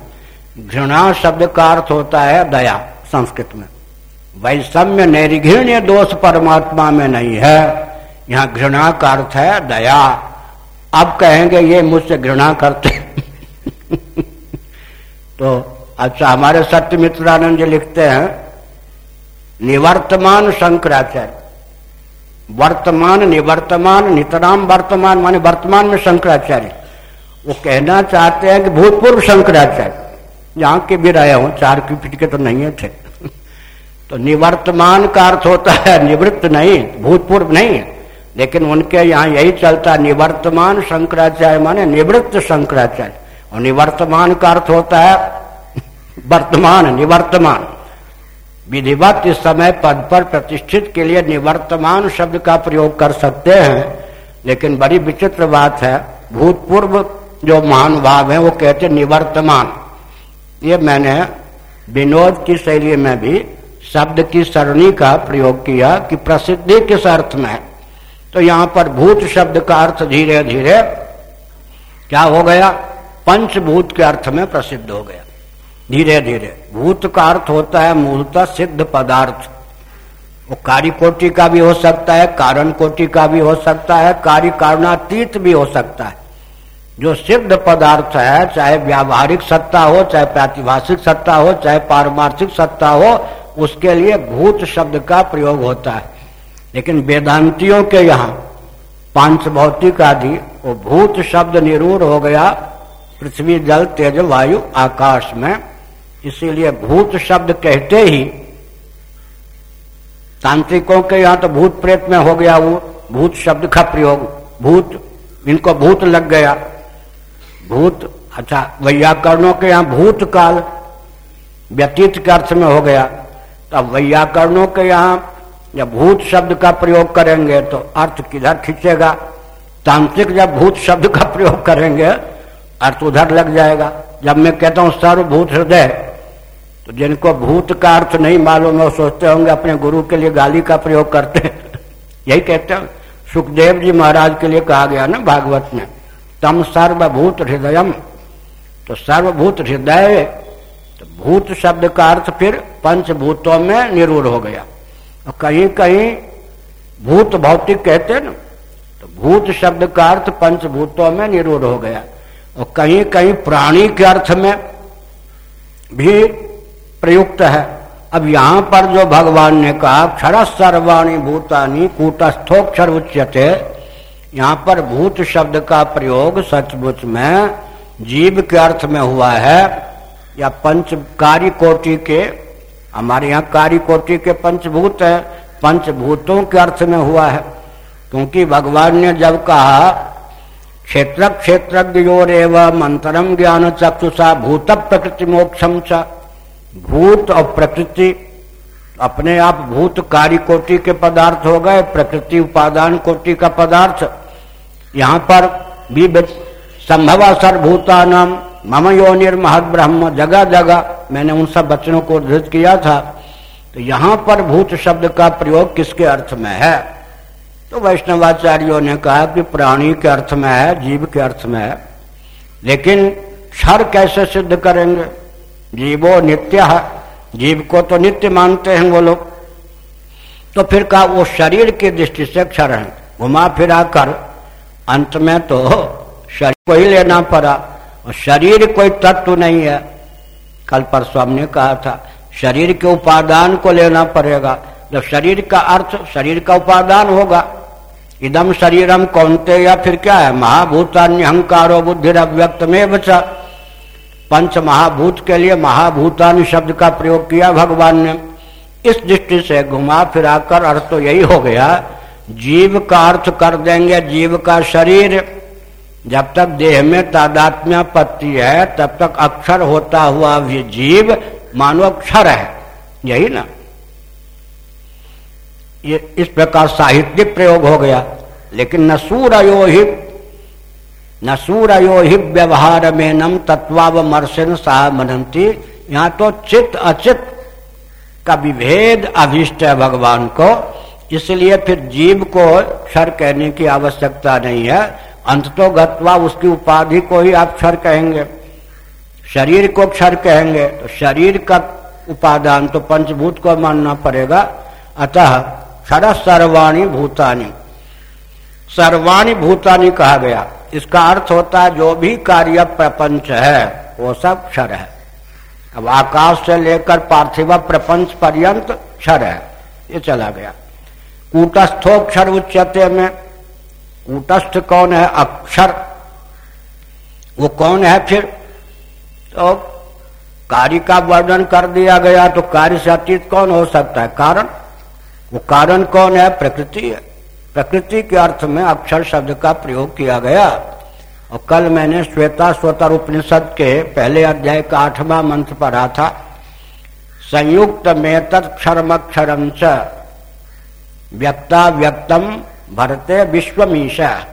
घृणा शब्द का अर्थ होता है दया, संस्कृत में। वैषम्य नैर्घृण्य दोष परमात्मा में नहीं है। यहाँ घृणा का अर्थ है दया। अब कहेंगे, ये मुझसे घृणा करते तो अच्छा हमारे सत्य मित्रानंद जी लिखते हैं, निवर्तमान शंकराचार्य, वर्तमान निवर्तमान नितराम वर्तमान, माने वर्तमान में शंकराचार्य। वो कहना चाहते हैं कि भूतपूर्व शंकराचार्य जहाँ के भी रहे हूँ, चार की के तो नहीं थे। तो निवर्तमान का अर्थ होता है निवृत्त नहीं, भूतपूर्व नहीं। लेकिन उनके यहाँ यही चलता है, निवर्तमान शंकराचार्य माने निवृत्त शंकराचार्य। और निवर्तमान का अर्थ होता है वर्तमान, निवर्तमान। विधिवत इस समय पद पर प्रतिष्ठित के लिए निवर्तमान शब्द का प्रयोग कर सकते हैं। लेकिन बड़ी विचित्र बात है, भूतपूर्व जो महानुभाव है, वो कहते निवर्तमान। ये मैंने विनोद की शैली में भी शब्द की सरणी का प्रयोग किया कि प्रसिद्धि किस अर्थ में? तो यहाँ पर भूत शब्द का अर्थ धीरे धीरे क्या हो गया? पंचभूत के अर्थ में प्रसिद्ध हो गया। धीरे धीरे भूत का अर्थ होता है मूलतः सिद्ध पदार्थ। वो कार्य कोटि का भी हो सकता है कारण कोटि का भी हो सकता है कार्य कारणातीत भी हो सकता है। जो सिद्ध पदार्थ है, चाहे व्यावहारिक सत्ता हो, चाहे प्रातिभाषिक सत्ता हो, चाहे पारमार्थिक सत्ता हो उसके लिए भूत शब्द का प्रयोग होता है। लेकिन वेदांतियों के यहाँ पाँच भौतिक आदि, वो भूत शब्द निरूढ़ हो गया पृथ्वी जल, तेज वायु, आकाश में। इसीलिए भूत शब्द कहते ही तांत्रिकों के यहाँ तो भूत प्रेत में हो गया वो, भूत शब्द का प्रयोग। भूत, इनको भूत लग गया। भूत अच्छा वैयाकरणों के यहाँ भूत काल व्यतीत के अर्थ में हो गया। अब वैयाकरणों के यहाँ जब भूत शब्द का प्रयोग करेंगे तो अर्थ किधर खींचेगा? तांत्रिक जब भूत शब्द का प्रयोग करेंगे, अर्थ उधर लग जाएगा। जब मैं कहता हूँ सर्वभूत हृदय तो जिनको भूत का अर्थ नहीं मालूम है सोचते होंगे अपने गुरु के लिए गाली का प्रयोग करते हैं। यही कहते हैं। सुखदेव जी महाराज के लिए कहा गया ना भागवत में, तम सर्वभूत हृदय तो सर्वभूत हृदय तो भूत शब्द का अर्थ फिर पंचभूतों में निरूढ़ हो गया। और कहीं कहीं भूत भौतिक कहते हैं ना तो भूत शब्द का अर्थ पंचभूतों में निरूढ़ हो गया। और कहीं कहीं प्राणी के अर्थ में भी प्रयुक्त है। अब यहाँ पर जो भगवान ने कहा, क्षर सर्वाणी भूतानी कूटस्थोक्षर उच्यते यहाँ पर भूत शब्द का प्रयोग सचमुच में जीव के अर्थ में हुआ है। या पंच कार्य कोटि के, हमारे यहाँ कार्य कोटि के पंचभूत है। पंचभूतों के अर्थ में हुआ है, क्योंकि भगवान ने जब कहा, क्षेत्र क्षेत्रज्ञ एवं, मंत्रम ज्ञान चक्षुषा, भूत प्रकृति मोक्षम च। भूत और प्रकृति, अपने आप भूत कार्य कोटि के पदार्थ हो गए, प्रकृति उपादान कोटि का पदार्थ। यहाँ पर भी संभव सर्वभूता नाम मम योनिर महद ब्रह्म जगह जगह मैंने उन सब बच्चों को उद्धृत किया था। तो यहाँ पर भूत शब्द का प्रयोग किसके अर्थ में है? तो वैष्णवाचार्यों ने कहा कि प्राणी के अर्थ में है, जीव के अर्थ में है। लेकिन क्षर कैसे सिद्ध करेंगे? जीवो नित्य है जीव को तो नित्य मानते हैं वो लोग। तो फिर कहा वो शरीर की दृष्टि से क्षर है। घुमा फिरा कर, अंत में तो शरीर को ही लेना पड़ा। और शरीर कोई तत्व नहीं है। कल परसों हमने कहा था, शरीर के उपादान को लेना पड़ेगा। जब शरीर का अर्थ, शरीर का उपादान होगा, इदम शरीरम कौनते या फिर क्या है? महाभूतान्य अहंकारो बुद्धि अव्यक्त में बचा पंच महाभूत के लिए महाभूतान शब्द का प्रयोग किया भगवान ने। इस दृष्टि से घुमा फिराकर अर्थ तो यही हो गया, जीव का अर्थ कर देंगे, जीव का शरीर। जब तक देह में तादात्म्य पत्ती है, तब तक अक्षर होता हुआ भी जीव मानव अक्षर है। यही ना? ये इस प्रकार साहित्यिक प्रयोग हो गया। लेकिन न नसूरयो ही, न सूरयो ही व्यवहार में नम तत्वावमर्शन साह मनंती यहाँ तो चित्त अचित का विभेद अभिष्ट है भगवान को। इसलिए फिर जीव को क्षर कहने की आवश्यकता नहीं है। अंत तो गत्वा उसकी उपाधि को ही आप क्षर कहेंगे। शरीर को क्षर कहेंगे तो शरीर का उपादान तो पंचभूत को मानना पड़ेगा। अतः क्षर सर्वाणी भूतानी। सर्वाणी भूतानी कहा गया। इसका अर्थ होता है, जो भी कार्य प्रपंच है, वो सब क्षर है। अब आकाश से लेकर पार्थिव प्रपंच पर्यंत क्षर है। ये चला गया। कूटस्थोक्षर उच्चते में। कूटस्थ कौन है अक्षर? वो कौन है फिर? तो कार्य का वर्णन कर दिया गया तो कार्य से अतीत कौन हो सकता है? कारण? वो कारण कौन है? प्रकृति है। प्रकृति के अर्थ में अक्षर शब्द का प्रयोग किया गया। और कल मैंने श्वेता स्वतर उपनिषद के पहले अध्याय का आठवां मंत्र पढ़ा था। संयुक्त में तत्क्षरमक्षरम च। व्यक्ता व्यक्तम भरते विश्वमीशा।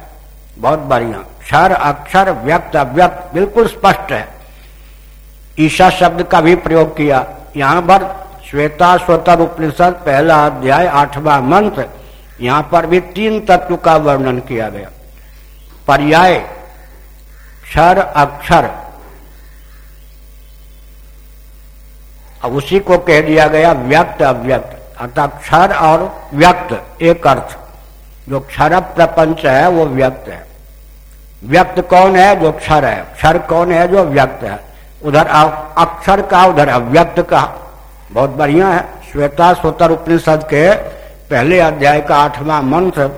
बहुत बढ़िया। क्षर, अक्षर, व्यक्त, अव्यक्त, बिल्कुल स्पष्ट है। ईशा शब्द का भी प्रयोग किया। यहाँ पर श्वेता स्वतर उपनिषद, पहला अध्याय, आठवां मंत्र, यहाँ पर भी तीन तत्व का वर्णन किया गया। पर्याय, क्षर, अक्षर। उसी को कह दिया गया व्यक्त, अव्यक्त। अर्थात क्षर और व्यक्त, एक अर्थ। जो क्षर प्रपंच है, वो व्यक्त है। व्यक्त कौन है? जो क्षर है। क्षर कौन है? जो व्यक्त है। उधर अक्षर का उधर अव्यक्त का। बहुत बढ़िया है। श्वेता स्वतर उपनिषद के पहले अध्याय का आठवां मंत्र।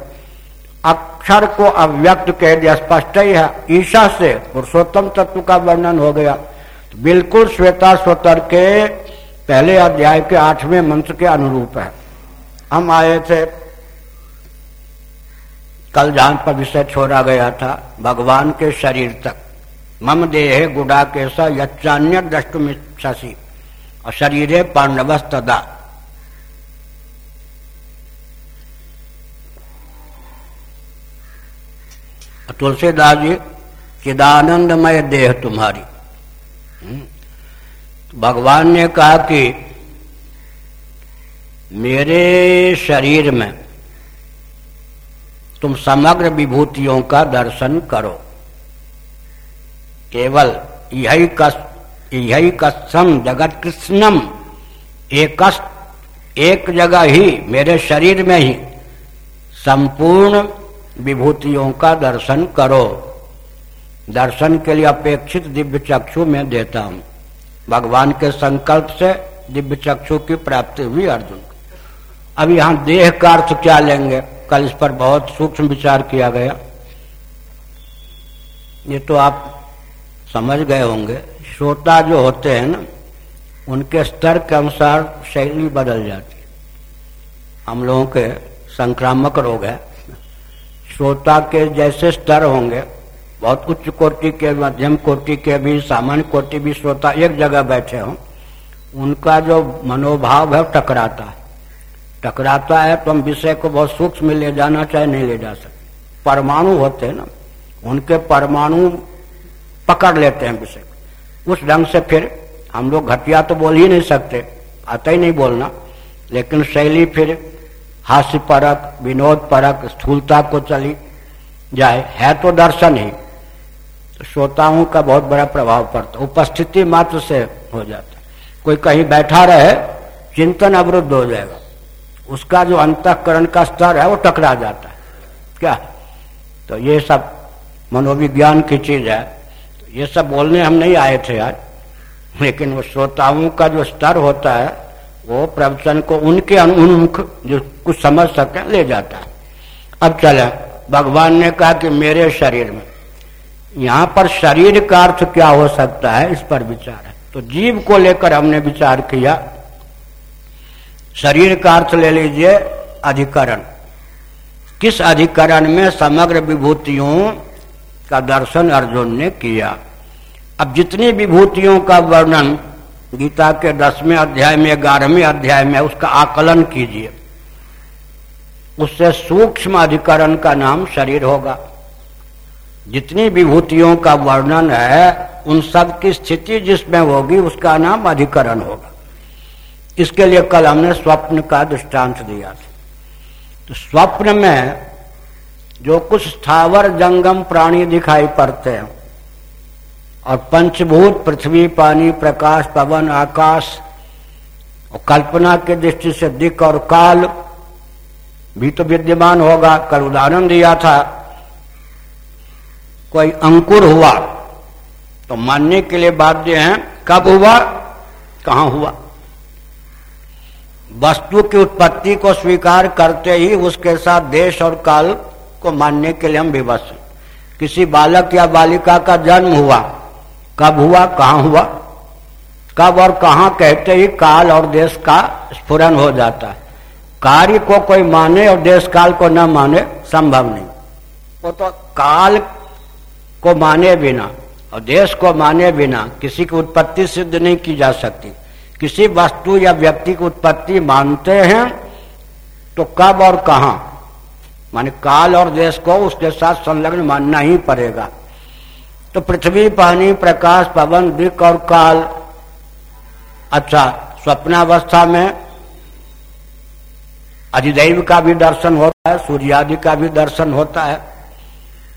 अक्षर को अव्यक्त कह दिया स्पष्ट ही है। ईशा से पुरुषोत्तम तत्व का वर्णन हो गया। तो बिल्कुल श्वेता स्वतर के पहले अध्याय के आठवें मंत्र के अनुरूप है। हम आए थे कल जहाँ पर विषय छोड़ा गया था, भगवान के शरीर तक। मम देह गुडा केसा यच्चान्य द्रष्टुमिच्छसी, और शरीर पांडवस तदा तुलसीदास जी, चिदानंदमय देह तुम्हारी। हम्म। भगवान ने कहा कि मेरे शरीर में तुम समग्र विभूतियों का दर्शन करो। केवल यही कस, यही कसम जगत कृष्णम। एक एक जगह ही मेरे शरीर में ही संपूर्ण विभूतियों का दर्शन करो। दर्शन के लिए अपेक्षित दिव्य चक्षु में देता हूँ। भगवान के संकल्प से दिव्य चक्षु की प्राप्ति हुई अर्जुन। अब यहाँ देह का अर्थ क्या लेंगे? कल इस पर बहुत सूक्ष्म विचार किया गया। ये तो आप समझ गए होंगे। श्रोता जो होते हैं ना, उनके स्तर के अनुसार शैली बदल जाती है। हम लोगों के संक्रामक रोग है। श्रोता के जैसे स्तर होंगे, बहुत उच्च कोटि के, मध्यम कोटि के भी, सामान्य कोटि भी श्रोता एक जगह बैठे हों, उनका जो मनोभाव है टकराता है। टकराता है तो हम विषय को बहुत सूक्ष्म में ले जाना चाहे नहीं ले जा सकते। परमाणु होते हैं ना, उनके परमाणु पकड़ लेते हैं विषय उस ढंग से फिर हम लोग घटिया तो बोल ही नहीं सकते, आता ही नहीं बोलना। लेकिन शैली फिर हास्य परक विनोद परक स्थूलता को चली जाए, है तो दर्शन ही। श्रोताओं का बहुत बड़ा प्रभाव पड़ता उपस्थिति मात्र से हो जाता कोई कहीं बैठा रहे, चिंतन अवरुद्ध हो जाएगा। उसका जो अंतकरण का स्तर है, वो टकरा जाता है। क्या? तो ये सब मनोविज्ञान की चीज़ है। तो ये सब बोलने हम नहीं आए थे आज। लेकिन वो श्रोताओं का जो स्तर होता है, वो प्रवचन को उनके अनुमुख जो कुछ समझ सके, ले जाता है। अब चले। भगवान ने कहा कि मेरे शरीर में, यहाँ पर शरीर का अर्थ क्या हो सकता है, इस पर विचार है। तो जीव को लेकर हमने विचार किया। शरीर का अर्थ ले लीजिए अधिकरण। किस अधिकरण में समग्र विभूतियों का दर्शन अर्जुन ने किया? अब जितनी विभूतियों का वर्णन गीता के दसवें अध्याय में, ग्यारहवें अध्याय में, उसका आकलन कीजिए। उससे सूक्ष्म अधिकरण का नाम शरीर होगा। जितनी विभूतियों का वर्णन है, उन सब की स्थिति जिसमें होगी, उसका नाम अधिकरण होगा। इसके लिए कल हमने स्वप्न का दृष्टांत दिया था। तो स्वप्न में जो कुछ स्थावर जंगम प्राणी दिखाई पड़ते हैं, और पंचभूत, पृथ्वी, पानी, प्रकाश, पवन, आकाश, और कल्पना के दृष्टि से दिक और काल भी तो विद्यमान होगा। कल उदाहरण दिया था, कोई अंकुर हुआ तो मानने के लिए बाध्य हैं, कब हुआ, कहाँ हुआ? वस्तु की उत्पत्ति को स्वीकार करते ही उसके साथ देश और काल को मानने के लिए हम विवश हैं। किसी बालक या बालिका का जन्म हुआ, कब हुआ, कहाँ हुआ, कब और कहा कहते ही काल और देश का स्फुरन हो जाता है। कार्य को कोई माने और देश काल को न माने, संभव नहीं। वो तो काल को माने बिना और देश को माने बिना किसी की उत्पत्ति सिद्ध नहीं की जा सकती। किसी वस्तु या व्यक्ति की उत्पत्ति मानते हैं तो कब और कहा? माने काल और देश को उसके साथ संलग्न मानना ही पड़ेगा। तो पृथ्वी, पानी, प्रकाश, पवन दिक और काल अच्छा स्वप्नावस्था में अधिदैव का भी दर्शन होता है, सूर्यादि का भी दर्शन होता है।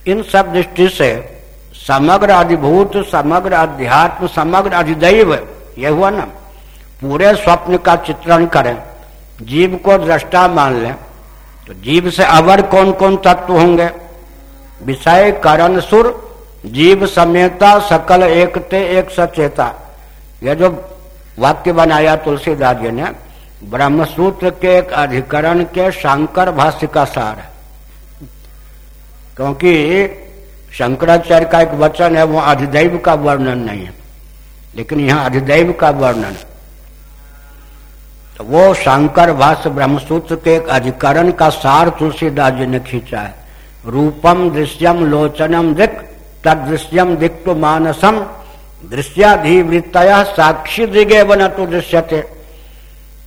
इन सब दृष्टि से समग्र अधिभूत, समग्र अध्यात्म, समग्र अधिदैव यह हुआ ना? पूरे स्वप्न का चित्रण करें। जीव को दृष्टा मान लें। तो जीव से अवर कौन कौन तत्व होंगे? विषय, करण, सुर। जीव समेता, सकल एकते एक सचेता। यह जो वाक्य बनाया तुलसीदास जी ने, ब्रह्मसूत्र के एक अधिकरण के शंकर भाष्य का सार है। क्योंकि शंकराचार्य का एक वचन है, वो अधिदैव का वर्णन नहीं है। लेकिन यहाँ अधिदैव का वर्णन तो वो शंकर भाष्य ब्रह्मसूत्र के एक अधिकरण का सार तुलसीदास जी ने खींचा है। रूपम दृश्यम लोचनम दिक, तदृश्यम दिक् मानसम दृश्याधिवृत्त साक्षी दिगे वन तो दृश्यते।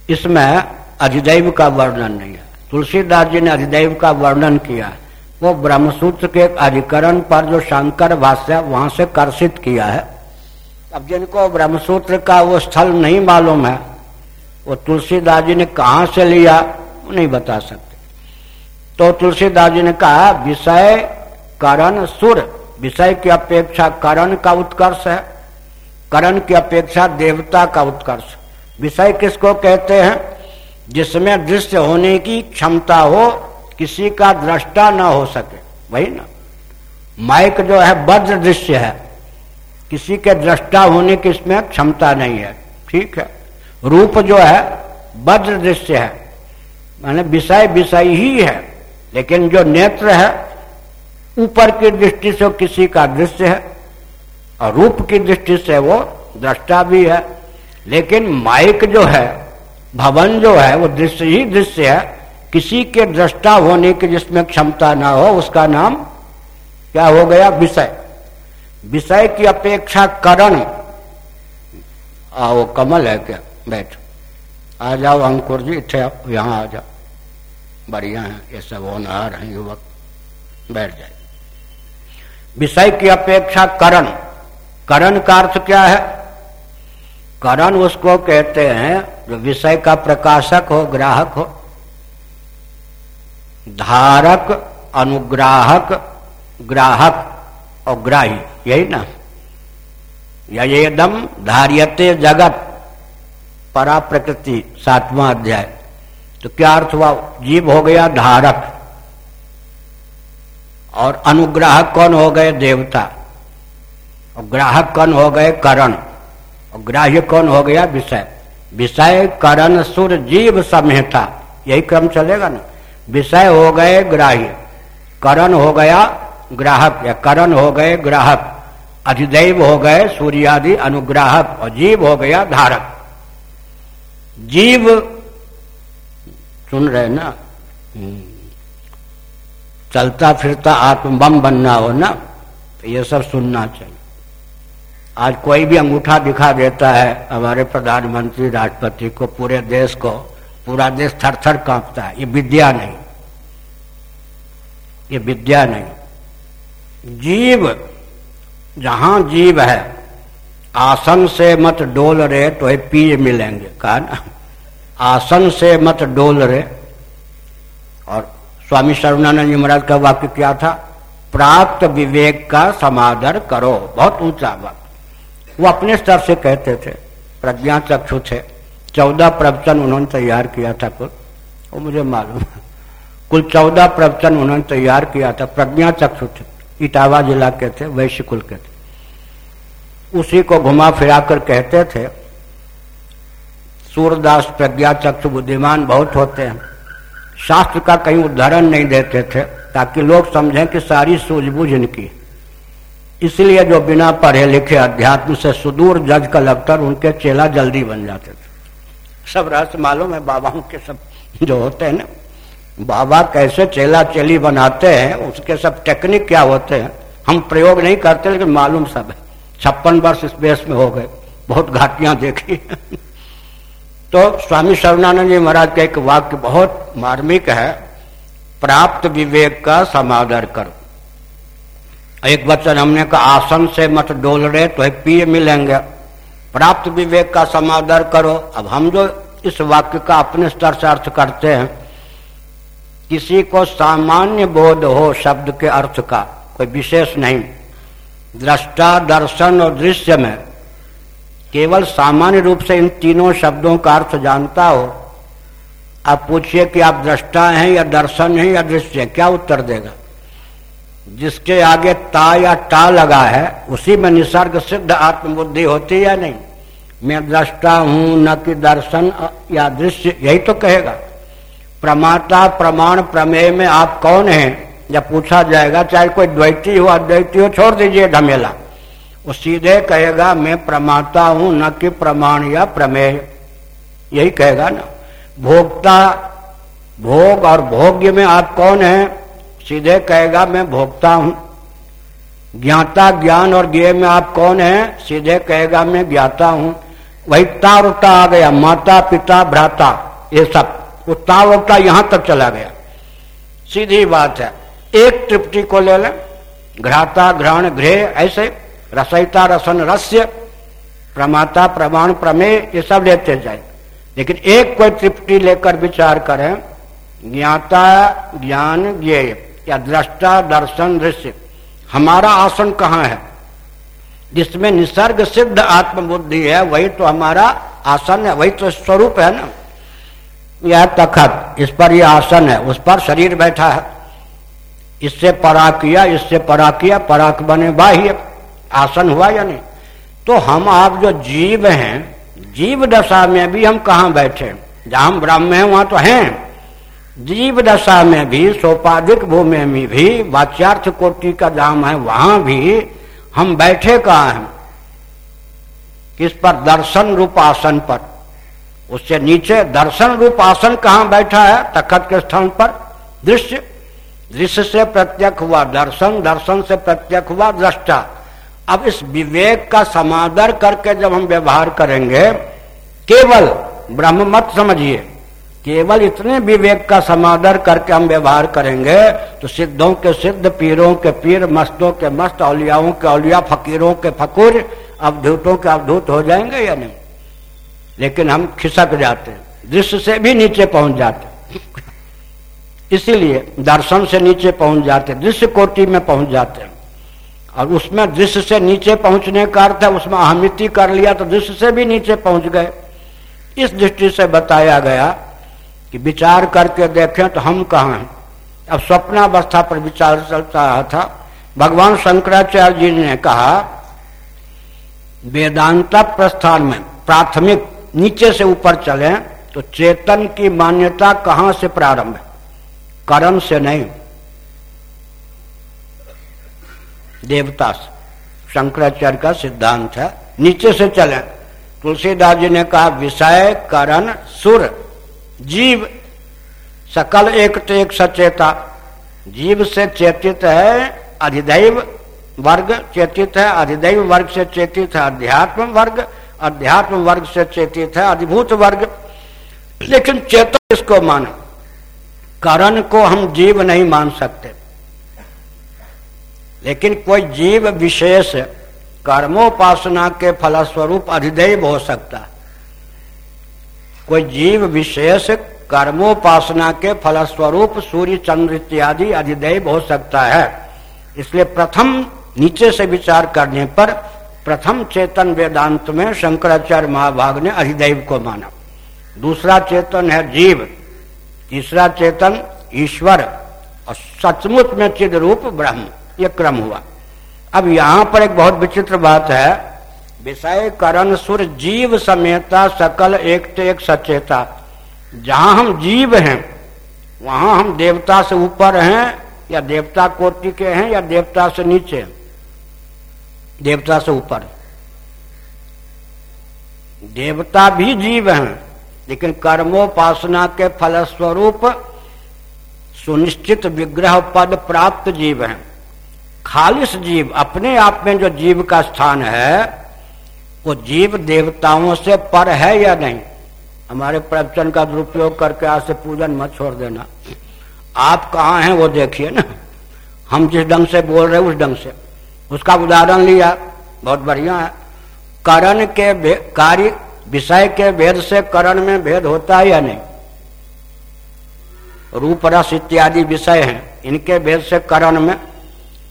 इसमें अधिदैव का वर्णन नहीं है। तुलसीदास जी ने अधिदैव का वर्णन किया। है वो ब्रह्मसूत्र के अधिकरण पर जो शंकर भाष्य वहाँ से कर्षित किया है। अब जिनको ब्रह्मसूत्र का वो स्थल नहीं मालूम है वो तुलसीदास जी ने कहा से लिया नहीं बता सकते। तो तुलसीदास जी ने कहा, विषय करण सुर। विषय की अपेक्षा करण का उत्कर्ष है। करण की अपेक्षा देवता का उत्कर्ष। विषय किसको कहते हैं? जिसमें दृश्य होने की क्षमता हो, किसी का दृष्टा ना हो सके। वही ना? माइक जो है, वज्र दृश्य है। किसी के दृष्टा होने की इसमें क्षमता नहीं है। ठीक है? रूप जो है, वज्र दृश्य है। माने विषय विषय ही है, लेकिन जो नेत्र है, ऊपर की दृष्टि से किसी का दृश्य है, और रूप की दृष्टि से वो दृष्टा भी है। लेकिन माइक जो है, भवन जो है, वो दृश्य ही दृश्य है। किसी के दृष्टा होने की जिसमें क्षमता ना हो, उसका नाम क्या हो गया? विषय। विषय की अपेक्षा करण। वो कमल है क्या? बैठ। आ जाओ अंकुर जी इथे यहाँ आ जाओ। बढ़िया है, ये सब होनहार है, युवक। बैठ जाए। विषय की अपेक्षा करण। करण का अर्थ क्या है? करण उसको कहते हैं, जो विषय का प्रकाशक हो, ग्राहक हो। धारक, अनुग्राहक, ग्राहक और ग्राही। यही ना? यदम धार्यते जगत। परा प्रकृति सातवां अध्याय। तो क्या अर्थ हुआ? जीव हो गया धारक। और अनुग्राहक कौन हो गए? देवता। और ग्राहक कौन हो गए? करण। और ग्राह्य कौन हो गया? विषय। विषय, करण, सुर, जीव समेता। यही क्रम चलेगा ना? विषय हो गए ग्राह्य। करण हो गया ग्राहक। या करण हो गए ग्राहक। अधिदैव हो गए सूर्यादि अनुग्राहक। और जीव हो गया धारक। जीव सुन रहे ना? हम्म। चलता फिरता आत्मबम बनना हो ना तो ये सब सुनना चाहिए। आज कोई भी अंगूठा दिखा देता है हमारे प्रधानमंत्री राष्ट्रपति को पूरे देश को पूरा देश थर थर कांपता है ये विद्या नहीं। ये विद्या नहीं। जीव जहाँ जीव है आसन से मत डोल रहे तो पीर मिलेंगे, कहा ना। आसन से मत डोल रहे और स्वामी सर्वनानंद जी महाराज का वाक्य क्या था? प्राप्त विवेक का समादर करो। बहुत ऊँचा वाक्य वो अपने स्तर से कहते थे प्रज्ञा चक्षु थे। चौदह प्रवचन उन्होंने तैयार किया था कुल। वो मुझे मालूम है। कुल चौदह प्रवचन उन्होंने तैयार किया था। प्रज्ञा चक्षु थे। इटावा जिला के थे, वैश्य कुल के थे। उसी को घुमा फिरा कर कहते थे, सूरदास प्रज्ञा चक्षु बुद्धिमान बहुत होते हैं। शास्त्र का कहीं उदाहरण नहीं देते थे, ताकि लोग समझें कि सारी सूझबूझ इनकी। इसलिए जो बिना पढ़े लिखे अध्यात्म से सुदूर जज का लगकर उनके चेला जल्दी बन जाते थे। सब रहस्य मालूम है, बाबाओं के सब जो होते हैं ना, बाबा कैसे चेला चेली बनाते हैं, उसके सब टेक्निक क्या होते हैं, हम प्रयोग नहीं करते, लेकिन मालूम सब है। छप्पन वर्ष इस बेस में हो गए। बहुत घाटियाँ देखी। तो स्वामी सर्वनानंद जी महाराज का एक वाक्य बहुत मार्मिक है, प्राप्त विवेक का समादर करो। एक वचन हमने कहा, आसन से मत डोल रहे तो पिए मिलेंगे। प्राप्त विवेक का समादर करो। अब हम जो इस वाक्य का अपने स्तर से अर्थ करते हैं, किसी को सामान्य बोध हो शब्द के अर्थ का, कोई विशेष नहीं। दृष्टा दर्शन और दृश्य में केवल सामान्य रूप से इन तीनों शब्दों का अर्थ जानता हो। आप पूछिए कि आप दृष्टा हैं या दर्शन है या दृश्य, क्या उत्तर देगा? जिसके आगे ता या टा लगा है, उसी में निसर्ग सिद्ध आत्मबुद्धि होती या नहीं? मैं दृष्टा हूँ, न कि दर्शन या दृश्य, यही तो कहेगा। प्रमाता प्रमाण प्रमेय में आप कौन हैं? जब पूछा जाएगा, चाहे कोई द्वैती हो, अद्वैती हो, छोड़ दीजिए धमेला। वो सीधे कहेगा, मैं प्रमाता हूँ, न कि प्रमाण या प्रमेय। यही कहेगा ना। भोक्ता, भोग और भोग्य में आप कौन है? सीधे कहेगा, मैं भोगता हूँ। ज्ञाता, ज्ञान और ज्ञ में आप कौन है? सीधे कहेगा, मैं ज्ञाता हूँ। वही तावता आ गया, माता, पिता, भ्राता, ये सब। वो तावता यहाँ तक चला गया। सीधी बात है। एक तृप्ति को ले लें। घ्राता, घ्राण घृह ऐसे। रसयिता, रसन, रस्य, प्रमाता, प्रमाण, प्रमेय, ये सब लेते जाए। लेकिन एक कोई तृप्ति लेकर विचार करें, ज्ञाता, ज्ञान, ज्ञेय, या दृष्टा, दर्शन, दृश्य। हमारा आसन कहाँ है? जिसमें निसर्ग सिद्ध आत्मबुद्धि है, वही तो हमारा आसन है, वही तो स्वरूप है ना। यह तखत, इस पर यह आसन है, उस पर शरीर बैठा है। इससे परा किया, इससे परा किया पराक बने बाह्य। आसन हुआ या नहीं? तो हम आप जो जीव हैं, जीव दशा में भी हम कहा बैठे? जहाँ ब्रह्म है, वहाँ तो हैं। जीव दशा में भी, सोपाधिक भूमि में भी, वाच्यार्थ कोटि का धाम है, वहाँ भी हम बैठे कहा हैं? किस पर? दर्शन रूप आसन पर। उससे नीचे दर्शन रूप आसन कहाँ बैठा है? तखत के स्थान पर। दृश्य। दृश्य से प्रत्यक्ष हुआ, दर्शन दर्शन से प्रत्यक्ष हुआ दृष्टा। अब इस विवेक का समादर करके जब हम व्यवहार करेंगे, केवल ब्रह्म मत समझिए, केवल इतने विवेक का समादर करके हम व्यवहार करेंगे तो सिद्धों के सिद्ध, पीरों के पीर, मस्तों के मस्त, औलियाओं के औलिया, फकीरों के फकीर अवधूतों के अवधूत हो जाएँगे या नहीं? लेकिन हम खिसक जाते दृश्य से भी नीचे पहुँच जाते इसीलिए दर्शन से नीचे पहुँच जाते, दृश्य कोटि में पहुँच जाते। हैं और उसमें दृश्य से नीचे पहुँचने का अर्थ है, उसमें अहमिति कर लिया तो दृश्य से भी नीचे पहुँच गए। इस दृष्टि से बताया गया कि विचार करके देखें तो हम कहा हैं। अब स्वप्नावस्था पर विचार चलता रहा था। भगवान शंकराचार्य जी ने कहा, वेदांता प्रस्थान में प्राथमिक नीचे से ऊपर चले तो चेतन की मान्यता कहाँ से प्रारंभ है? कर्म से नहीं। देवता से शंकराचार्य का सिद्धांत है, नीचे से चले। तुलसीदास जी ने कहा, विषय करण सुर, जीव सकल एक तो एक सचेता। जीव से चेतित है, अधिदैव वर्ग चेतित है, अधिदैव वर्ग से चेतित है, अध्यात्म वर्ग अध्यात्म वर्ग से चेतित है, अधिभूत वर्ग। लेकिन चेतन इसको मानो? करण को हम जीव नहीं मान सकते। लेकिन कोई जीव विशेष कर्मोपासना के फलस्वरूप अधिदैव हो सकता कोई जीव विशेष कर्मोपासना के फलस्वरूप सूर्य, चंद्र इत्यादि अधिदैव हो सकता है। इसलिए प्रथम नीचे से विचार करने पर प्रथम चेतन वेदांत में शंकराचार्य महाभाग ने अधिदैव को माना। दूसरा चेतन है जीव। तीसरा चेतन, ईश्वर और सचमुच में चिद रूप ब्रह्म, ये क्रम हुआ। अब यहाँ पर एक बहुत विचित्र बात है। विषय करण सुर जीव समेता सकल एक एक सचेता। जहाँ हम जीव हैं, वहाँ हम देवता से ऊपर हैं, या देवता कोटि के हैं, या देवता से नीचे देवता से ऊपर। देवता भी जीव हैं लेकिन कर्मोपासना के फलस्वरूप सुनिश्चित विग्रह पद प्राप्त जीव हैं। खालिश जीव अपने आप में जो जीव का स्थान है, वो जीव देवताओं से पर है या नहीं? हमारे प्रवचन का दुरुपयोग करके आज से पूजन मत छोड़ देना। आप कहाँ हैं वो देखिए ना। हम जिस ढंग से बोल रहे उस ढंग से। उसका उदाहरण लिया। बहुत बढ़िया है। करण के कार्य विषय के भेद से करण में भेद होता है या नहीं? रूप रस इत्यादि विषय हैं। इनके भेद से करण में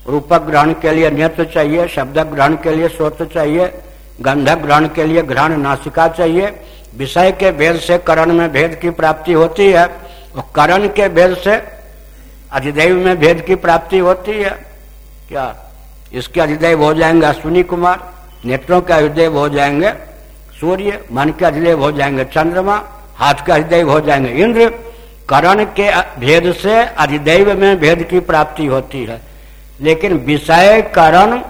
रूप ग्रहण के लिए नेत्र चाहिए, शब्द ग्रहण के लिए श्रोत चाहिए, गंध ग्रहण के लिए ग्रहण नासिका चाहिए। विषय के भेद से करण में भेद की प्राप्ति होती है और करण के भेद से अधिदेव में भेद की प्राप्ति होती है। क्या? इसके अधिदेव हो जाएँगे अश्विनी कुमार, नेत्रों के अधिदेव हो जाएँगे। सूर्य मन के अधिदेव हो जाएँगे चंद्रमा, हाथ के अधिदेव हो जाएँगे इंद्र। करण के भेद से अधिदेव में भेद की प्राप्ति होती है। लेकिन विषय करण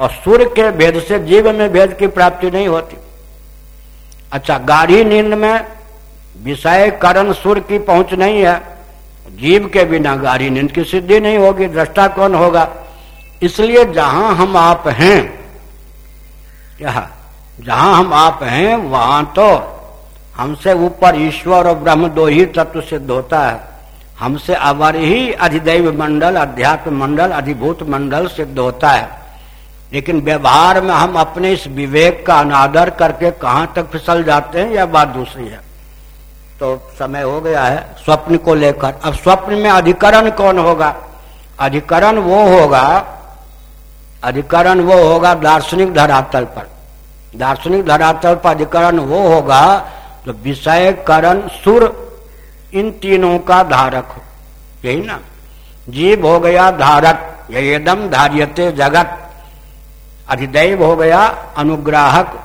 और सूर्य के भेद से जीव में भेद की प्राप्ति नहीं होती। अच्छा गाढ़ी नींद में विषय करण सूर्य की पहुँच नहीं है। जीव के बिना गाढ़ी नींद की सिद्धि नहीं होगी, दृष्टा कौन होगा? इसलिए जहाँ हम आप हैं, यह जहाँ हम आप हैं, वहाँ तो हमसे ऊपर ईश्वर और ब्रह्म दो ही तत्व सिद्ध होता है। हमसे अवर ही अधिदैव मंडल, अध्यात्म मंडल, अधिभूत मंडल सिद्ध होता है। लेकिन व्यवहार में हम अपने इस विवेक का अनादर करके कहाँ तक फिसल जाते हैं, यह बात दूसरी है। तो समय हो गया है स्वप्न को लेकर। अब स्वप्न में अधिकरण कौन होगा? अधिकरण वो होगा, अधिकरण वो होगा दार्शनिक धरातल पर। दार्शनिक धरातल पर अधिकरण वो होगा जो विषय, करण, सुर, इन तीनों का धारक हो। यही ना? जीव हो गया धारक यदम धार्यते जगत। अधिदैव हो गया अनुग्राहक।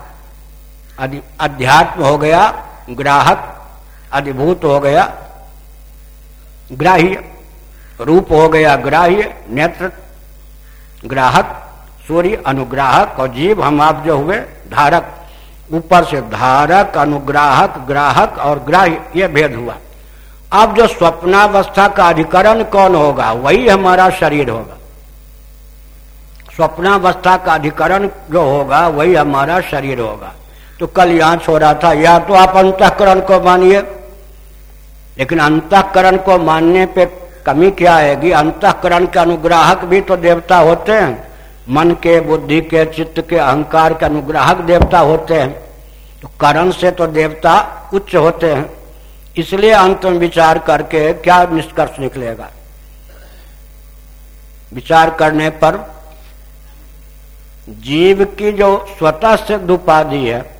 अध्यात्म हो गया ग्राहक। अधिभूत हो गया ग्राह्य। रूप हो गया ग्राह्य, नेत्र, ग्राहक। सूर्य अनुग्राहक और जीव हम आप जो हुए, धारक। ऊपर से धारक, अनुग्राहक, ग्राहक और ग्राह्य, ये भेद हुआ। अब जो स्वप्नावस्था का अधिकरण कौन होगा, वही हमारा शरीर होगा। स्वप्नावस्था का अधिकरण जो होगा, वही हमारा शरीर होगा। तो कल यहाँ छोड़ा था, या तो आप अंतकरण को मानिए। लेकिन अंतकरण को मानने पे कमी क्या आएगी? अंतकरण के अनुग्राहक भी तो देवता होते हैं। मन के, बुद्धि के, चित्त के, अहंकार के अनुग्राहक देवता होते हैं। तो करण से तो देवता उच्च होते हैं। इसलिए अंत में विचार करके क्या निष्कर्ष निकलेगा? विचार करने पर जीव की जो स्वतः सिद्ध उपाधि है,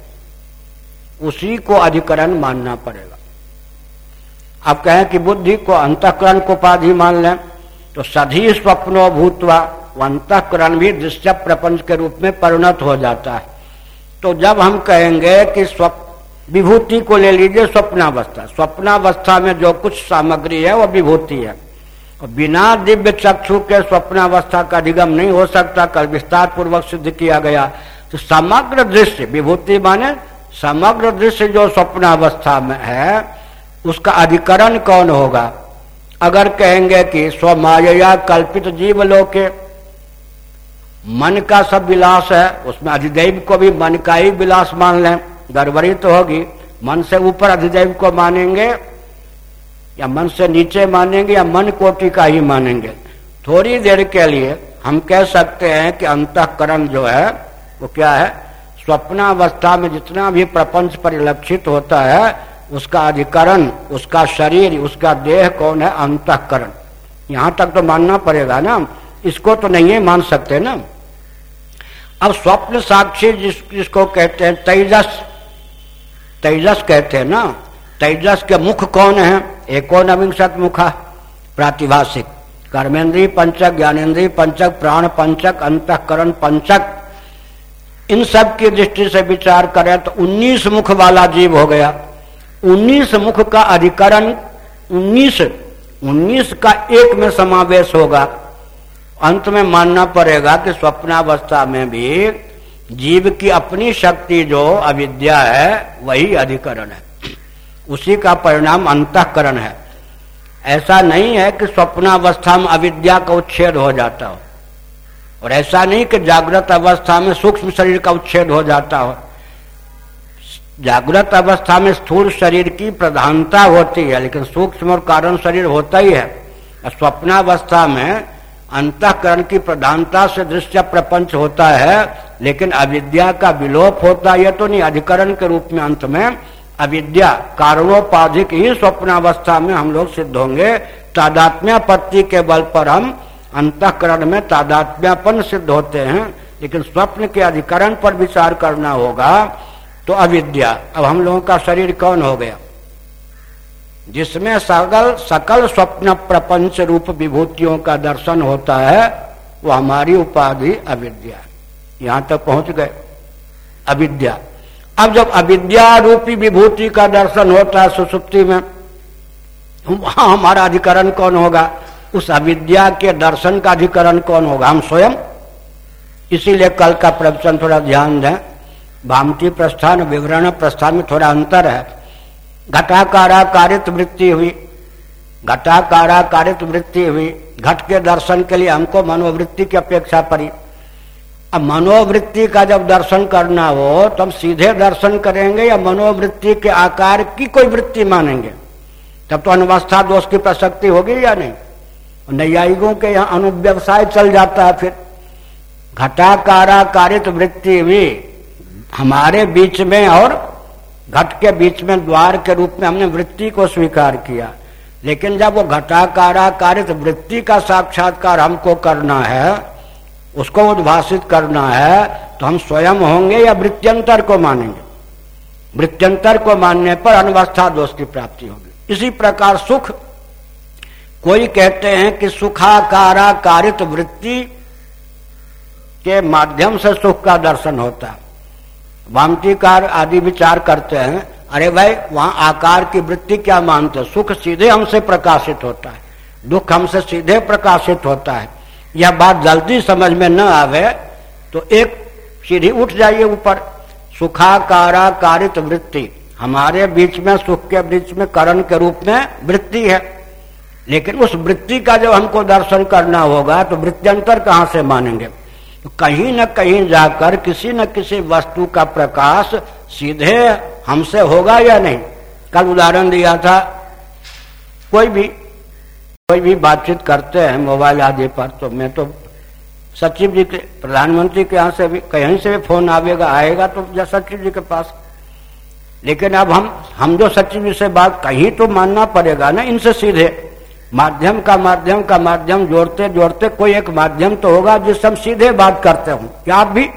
उसी को अधिकरण मानना पड़ेगा। आप कहें कि बुद्धि को अंतकरण को उपाधि मान लें तो सधी स्वप्नो भूतवा अंतकरण भी दृश्य प्रपंच के रूप में परिणत हो जाता है। तो जब हम कहेंगे कि स्वप्न विभूति को ले लीजिए स्वप्नावस्था। स्वप्नावस्था में जो कुछ सामग्री है वह विभूति है। और बिना दिव्य चक्षु के स्वप्नावस्था का अधिगम नहीं हो सकता, कल विस्तार पूर्वक सिद्ध किया गया। तो समग्र दृश्य, विभूति माने समग्र दृश्य जो स्वप्नावस्था में है, उसका अधिकरण कौन होगा? अगर कहेंगे कि स्वमाया कल्पित जीव लोके मन का सब विलास है, उसमें अधिदेव को भी मन का ही विलास मान लें। गड़बड़ी तो होगी। मन से ऊपर अधिदेव को मानेंगे, या मन से नीचे मानेंगे, या मन कोटि का ही मानेंगे। थोड़ी देर के लिए हम कह सकते हैं कि अंतकरण जो है, वो क्या है? स्वप्नावस्था में जितना भी प्रपंच परिलक्षित होता है, उसका अधिकरण, उसका शरीर, उसका देह कौन है? अंतकरण। यहाँ तक तो मानना पड़ेगा ना। इसको तो नहीं मान सकते ना। अब स्वप्न साक्षी जिस, जिसको कहते हैं तेजस। तेजस कहते हैं ना? तेजस के मुख कौन है? एकोनविंशत मुखा प्रातिभाषिक। कर्मेंद्री पंचक ज्ञानेन्द्रीय पंचक, प्राण पंचक, अंतकरण पंचक। इन सब की दृष्टि से विचार करें तो 19 मुख वाला जीव हो गया। 19 मुख का अधिकरण 19 19 का एक में समावेश होगा। अंत में मानना पड़ेगा कि स्वप्नावस्था में भी जीव की अपनी शक्ति जो अविद्या है, वही अधिकरण है। उसी का परिणाम अंतकरण है। ऐसा नहीं है कि स्वप्नावस्था में अविद्या का उच्छेद हो जाता हो। और ऐसा नहीं कि जागृत अवस्था में सूक्ष्म शरीर का उच्छेद हो जाता हो। जागृत अवस्था में स्थूल शरीर की प्रधानता होती है, लेकिन सूक्ष्म और कारण शरीर होता ही है। स्वप्नावस्था में अंतकरण की प्रधानता से दृश्य प्रपंच होता है, लेकिन अविद्या का विलोप होता है तो नहीं, अधिकरण के रूप में अंत में अविद्या कारणोपाधिक ही स्वप्नावस्था में हम लोग सिद्ध होंगे। तादात्म्यापत्ति के बल पर हम अंतकरण में तादात्म्यापन सिद्ध होते हैं, लेकिन स्वप्न के अधिकरण पर विचार करना होगा तो अविद्या। अब हम लोगों का शरीर कौन हो गया? जिसमें सकल सकल स्वप्न प्रपंच रूप विभूतियों का दर्शन होता है, वो हमारी उपाधि अविद्या। यहाँ तक पहुँच गए। अविद्या। अब जब अविद्या रूपी विभूति का दर्शन होता है सुसुप्ति में, वहाँ हमारा अधिकरण कौन होगा? उस अविद्या के दर्शन का अधिकरण कौन होगा? हम स्वयं। इसीलिए कल का प्रवचन थोड़ा ध्यान दें। भामती प्रस्थान, विवरण प्रस्थान में थोड़ा अंतर है। घटाकारा कारित वृत्ति हुई। घटाकारा कारित वृत्ति हुई। घट के दर्शन के लिए हमको मनोवृत्ति की अपेक्षा पड़ी। अब मनोवृत्ति का जब दर्शन करना हो तो हम सीधे दर्शन करेंगे या मनोवृत्ति के आकार की कोई वृत्ति मानेंगे? तब तो अनवस्था दोष की प्रसक्ति होगी या नहीं? नैयायिकों के यहाँ अनुव्यवसाय चल जाता है फिर। घटाकारा कारित वृत्ति भी हमारे बीच में और घट के बीच में द्वार के रूप में हमने वृत्ति को स्वीकार किया। लेकिन जब वो घटाकारा कारित वृत्ति का साक्षात्कार हमको करना है, उसको उद्भाषित करना है तो हम स्वयं होंगे या वृत्त्यंतर को मानेंगे? वृत्त्यंतर को मानने पर अनवस्था दोष की प्राप्ति होगी। इसी प्रकार सुख, कोई कहते हैं कि सुखाकारा कारित वृत्ति के माध्यम से सुख का दर्शन होता है। वामतीकार आदि विचार करते हैं, अरे भाई, वहाँ आकार की वृत्ति क्या मानते सुख सीधे हमसे प्रकाशित होता है। दुख हमसे सीधे प्रकाशित होता है। यह बात जल्दी समझ में न आवे तो एक सीढ़ी उठ जाइए ऊपर। सुखाकारा कारित वृत्ति। हमारे बीच में, सुख के बीच में, करण के रूप में वृत्ति है। लेकिन उस वृत्ति का जब हमको दर्शन करना होगा तो वृत्त्यंतर कहाँ से मानेंगे? कहीं न कहीं जाकर किसी न किसी वस्तु का प्रकाश सीधे हमसे होगा या नहीं? कल उदाहरण दिया था, कोई भी कोई भी बातचीत करते हैं मोबाइल आदि पर तो मैं तो सचिव जी के, प्रधानमंत्री के यहाँ से भी, कहीं से भी फ़ोन आवेगा, आएगा तो सचिव जी के पास। लेकिन अब हम हम जो सचिव जी से बात, कहीं तो मानना पड़ेगा ना, इनसे सीधे। माध्यम का माध्यम का माध्यम, जोड़ते जोड़ते कोई एक माध्यम तो होगा जिससे हम सीधे बात करते हो। क्या आप भी,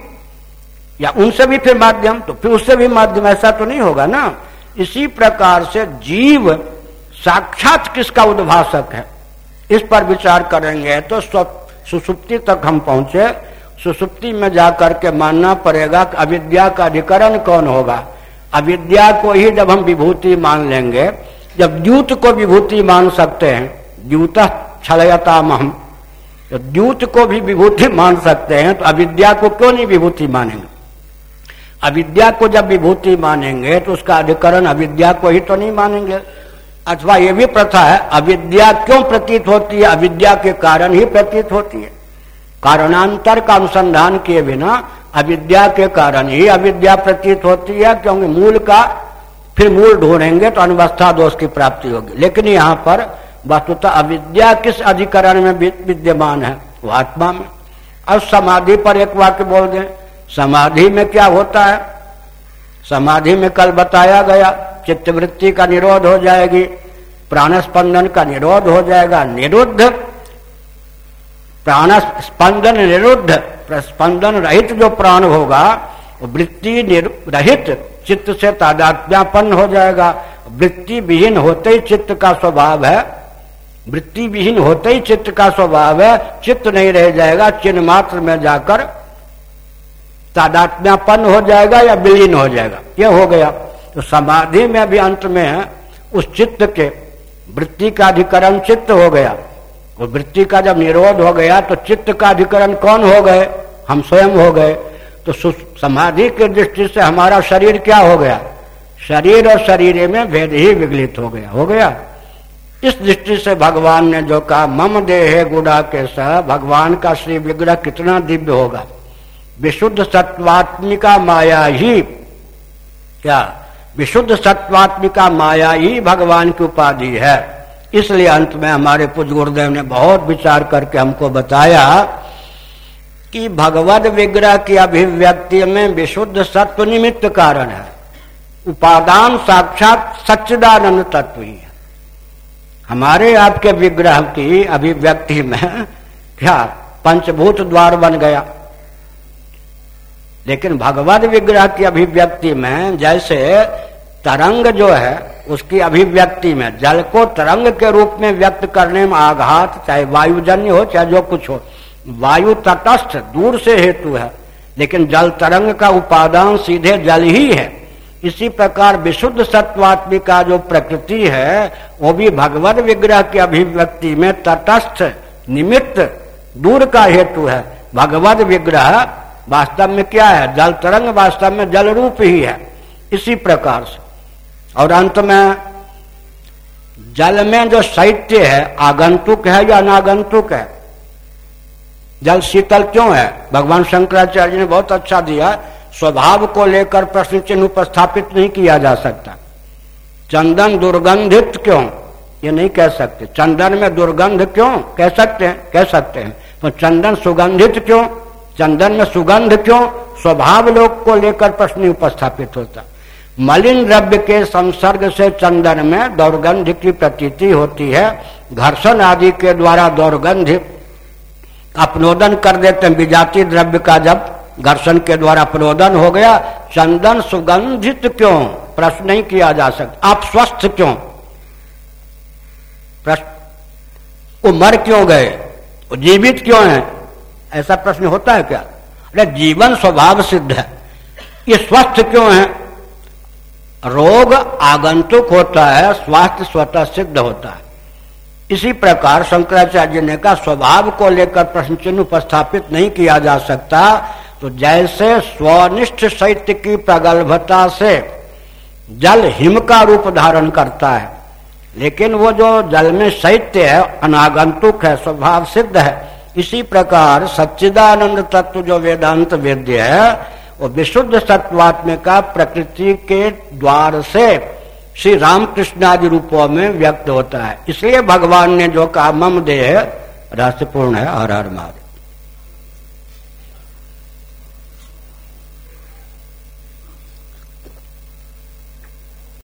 या उनसे भी फिर माध्यम तो फिर उससे भी माध्यम, ऐसा तो नहीं होगा ना। इसी प्रकार से जीव साक्षात किसका उद्भाषक है, इस पर विचार करेंगे तो सुसुप्ति तक हम पहुँचे। सुसुप्ति में जाकर के मानना पड़ेगा कि अविद्या का अधिकरण कौन होगा। अविद्या को ही जब हम विभूति मान लेंगे, जब द्यूत को विभूति मान सकते हैं द्यूत छलयता हम तो द्यूत को भी विभूति मान सकते हैं तो अविद्या को क्यों नहीं विभूति मानेंगे? अविद्या को जब विभूति मानेंगे तो उसका अधिकरण अविद्या को ही तो नहीं मानेंगे। अथवा ये भी प्रथा है, अविद्या क्यों प्रतीत होती है? अविद्या के कारण ही प्रतीत होती है। कारणांतर का अनुसंधान किए बिना अविद्या के कारण ही अविद्या प्रतीत होती है, क्योंकि मूल का, फिर मूल ढूंढेंगे तो अनवस्था दोष की प्राप्ति होगी। लेकिन यहाँ पर वस्तुतः अविद्या किस अधिकरण में विद्यमान है? वो आत्मा में। अब समाधि पर एक वाक्य बोल दें, समाधि में क्या होता है? समाधि में कल बताया गया, चित्तवृत्ति का निरोध हो जाएगी प्राण स्पंदन का निरोध हो जाएगा, निरुद्ध। प्राण स्पंदन निरुद्ध स्पंदन रहित जो प्राण होगा, वृत्ति रहित चित्त से तादात्म्यापन्न हो जाएगा। वृत्ति विहीन होते ही चित्त का स्वभाव है। वृत्ति विहीन होते ही चित्त का स्वभाव है, चित्त नहीं रह जाएगा, चिन्ह मात्र में जाकर तादात्म्यापन्न हो जाएगा या विलीन हो जाएगा। ये हो गया। तो समाधि में भी अंत में उस चित्त के वृत्ति का अधिकरण चित्त हो गया। वो वृत्ति का जब निरोध हो गया तो चित्त का अधिकरण कौन हो गए? हम स्वयं हो गए। तो समाधि की दृष्टि से हमारा शरीर क्या हो गया? शरीर और शरीर में भेद ही विगलित हो गया। हो गया? इस दृष्टि से भगवान ने जो कहा, मम देह गुड़ा के सह भगवान का श्री विग्रह कितना दिव्य होगा। विशुद्ध सत्वात्मिका माया ही। क्या? विशुद्ध सत्वात्मिका माया ही भगवान की उपाधि है। इसलिए अंत में हमारे पूज गुरुदेव ने बहुत विचार करके हमको बताया कि भगवत विग्रह की अभिव्यक्ति में विशुद्ध सत्व निमित्त कारण है। उपादान साक्षात सच्चिदानंद तत्व ही है। हमारे आपके विग्रह की अभिव्यक्ति में क्या पंचभूत द्वार बन गया? लेकिन भगवत विग्रह की अभिव्यक्ति में जैसे तरंग जो है, उसकी अभिव्यक्ति में जल को तरंग के रूप में व्यक्त करने में आघात, चाहे वायुजन्य हो, चाहे जो कुछ हो, वायु तटस्थ दूर से हेतु है, लेकिन जल तरंग का उपादान सीधे जल ही है। इसी प्रकार विशुद्ध सत्वात्मिका जो प्रकृति है, वो भी भगवत विग्रह की अभिव्यक्ति में तटस्थ, निमित्त, दूर का हेतु है। भगवत विग्रह वास्तव में क्या है? जल तरंग वास्तव में जल रूप ही है। इसी प्रकार से। और अंत में, जल में जो शैत्य है, आगंतुक है या अनागंतुक है? जल शीतल क्यों है? भगवान शंकराचार्य ने बहुत अच्छा दिया। स्वभाव को लेकर प्रश्न चिन्ह उपस्थापित नहीं किया जा सकता। चंदन दुर्गंधित क्यों? ये नहीं कह सकते। चंदन में दुर्गंध क्यों? कह सकते हैं, कह सकते हैं। तो चंदन सुगंधित क्यों? चंदन में सुगंध क्यों? स्वभाव लोग को लेकर प्रश्न उपस्थापित होता। मलिन द्रव्य के संसर्ग से चंदन में दौर्गंध की प्रतीति होती है। घर्षण आदि के द्वारा दौर्गंध अपनोदन कर देते हैं। विजाति द्रव्य का जब घर्षण के द्वारा अपनोदन हो गया, चंदन सुगंधित क्यों? प्रश्न नहीं किया जा सकता। आप स्वस्थ क्यों? प्रश्न, वो मर क्यों गए? वो जीवित क्यों है? ऐसा प्रश्न होता है क्या? अरे, जीवन स्वभाव सिद्ध है। ये स्वस्थ क्यों है? रोग आगंतुक होता है, स्वास्थ्य स्वतः सिद्ध होता है। इसी प्रकार शंकराचार्य ने कहा, स्वभाव को लेकर प्रश्न चिन्ह उपस्थापित नहीं किया जा सकता। तो जैसे स्वनिष्ठ शैत्य की प्रगल्भता से जल हिम का रूप धारण करता है, लेकिन वो जो जल में शैत्य है, अनागंतुक है, स्वभाव सिद्ध है, इसी प्रकार सच्चिदानंद तत्व जो वेदांत वेद्य है, वो विशुद्ध सत्वात्मिका प्रकृति के द्वार से श्री रामकृष्ण आदि रूपों में व्यक्त होता है। इसलिए भगवान ने जो कहा, मम देह, रहस्यपूर्ण है, हर हर मारे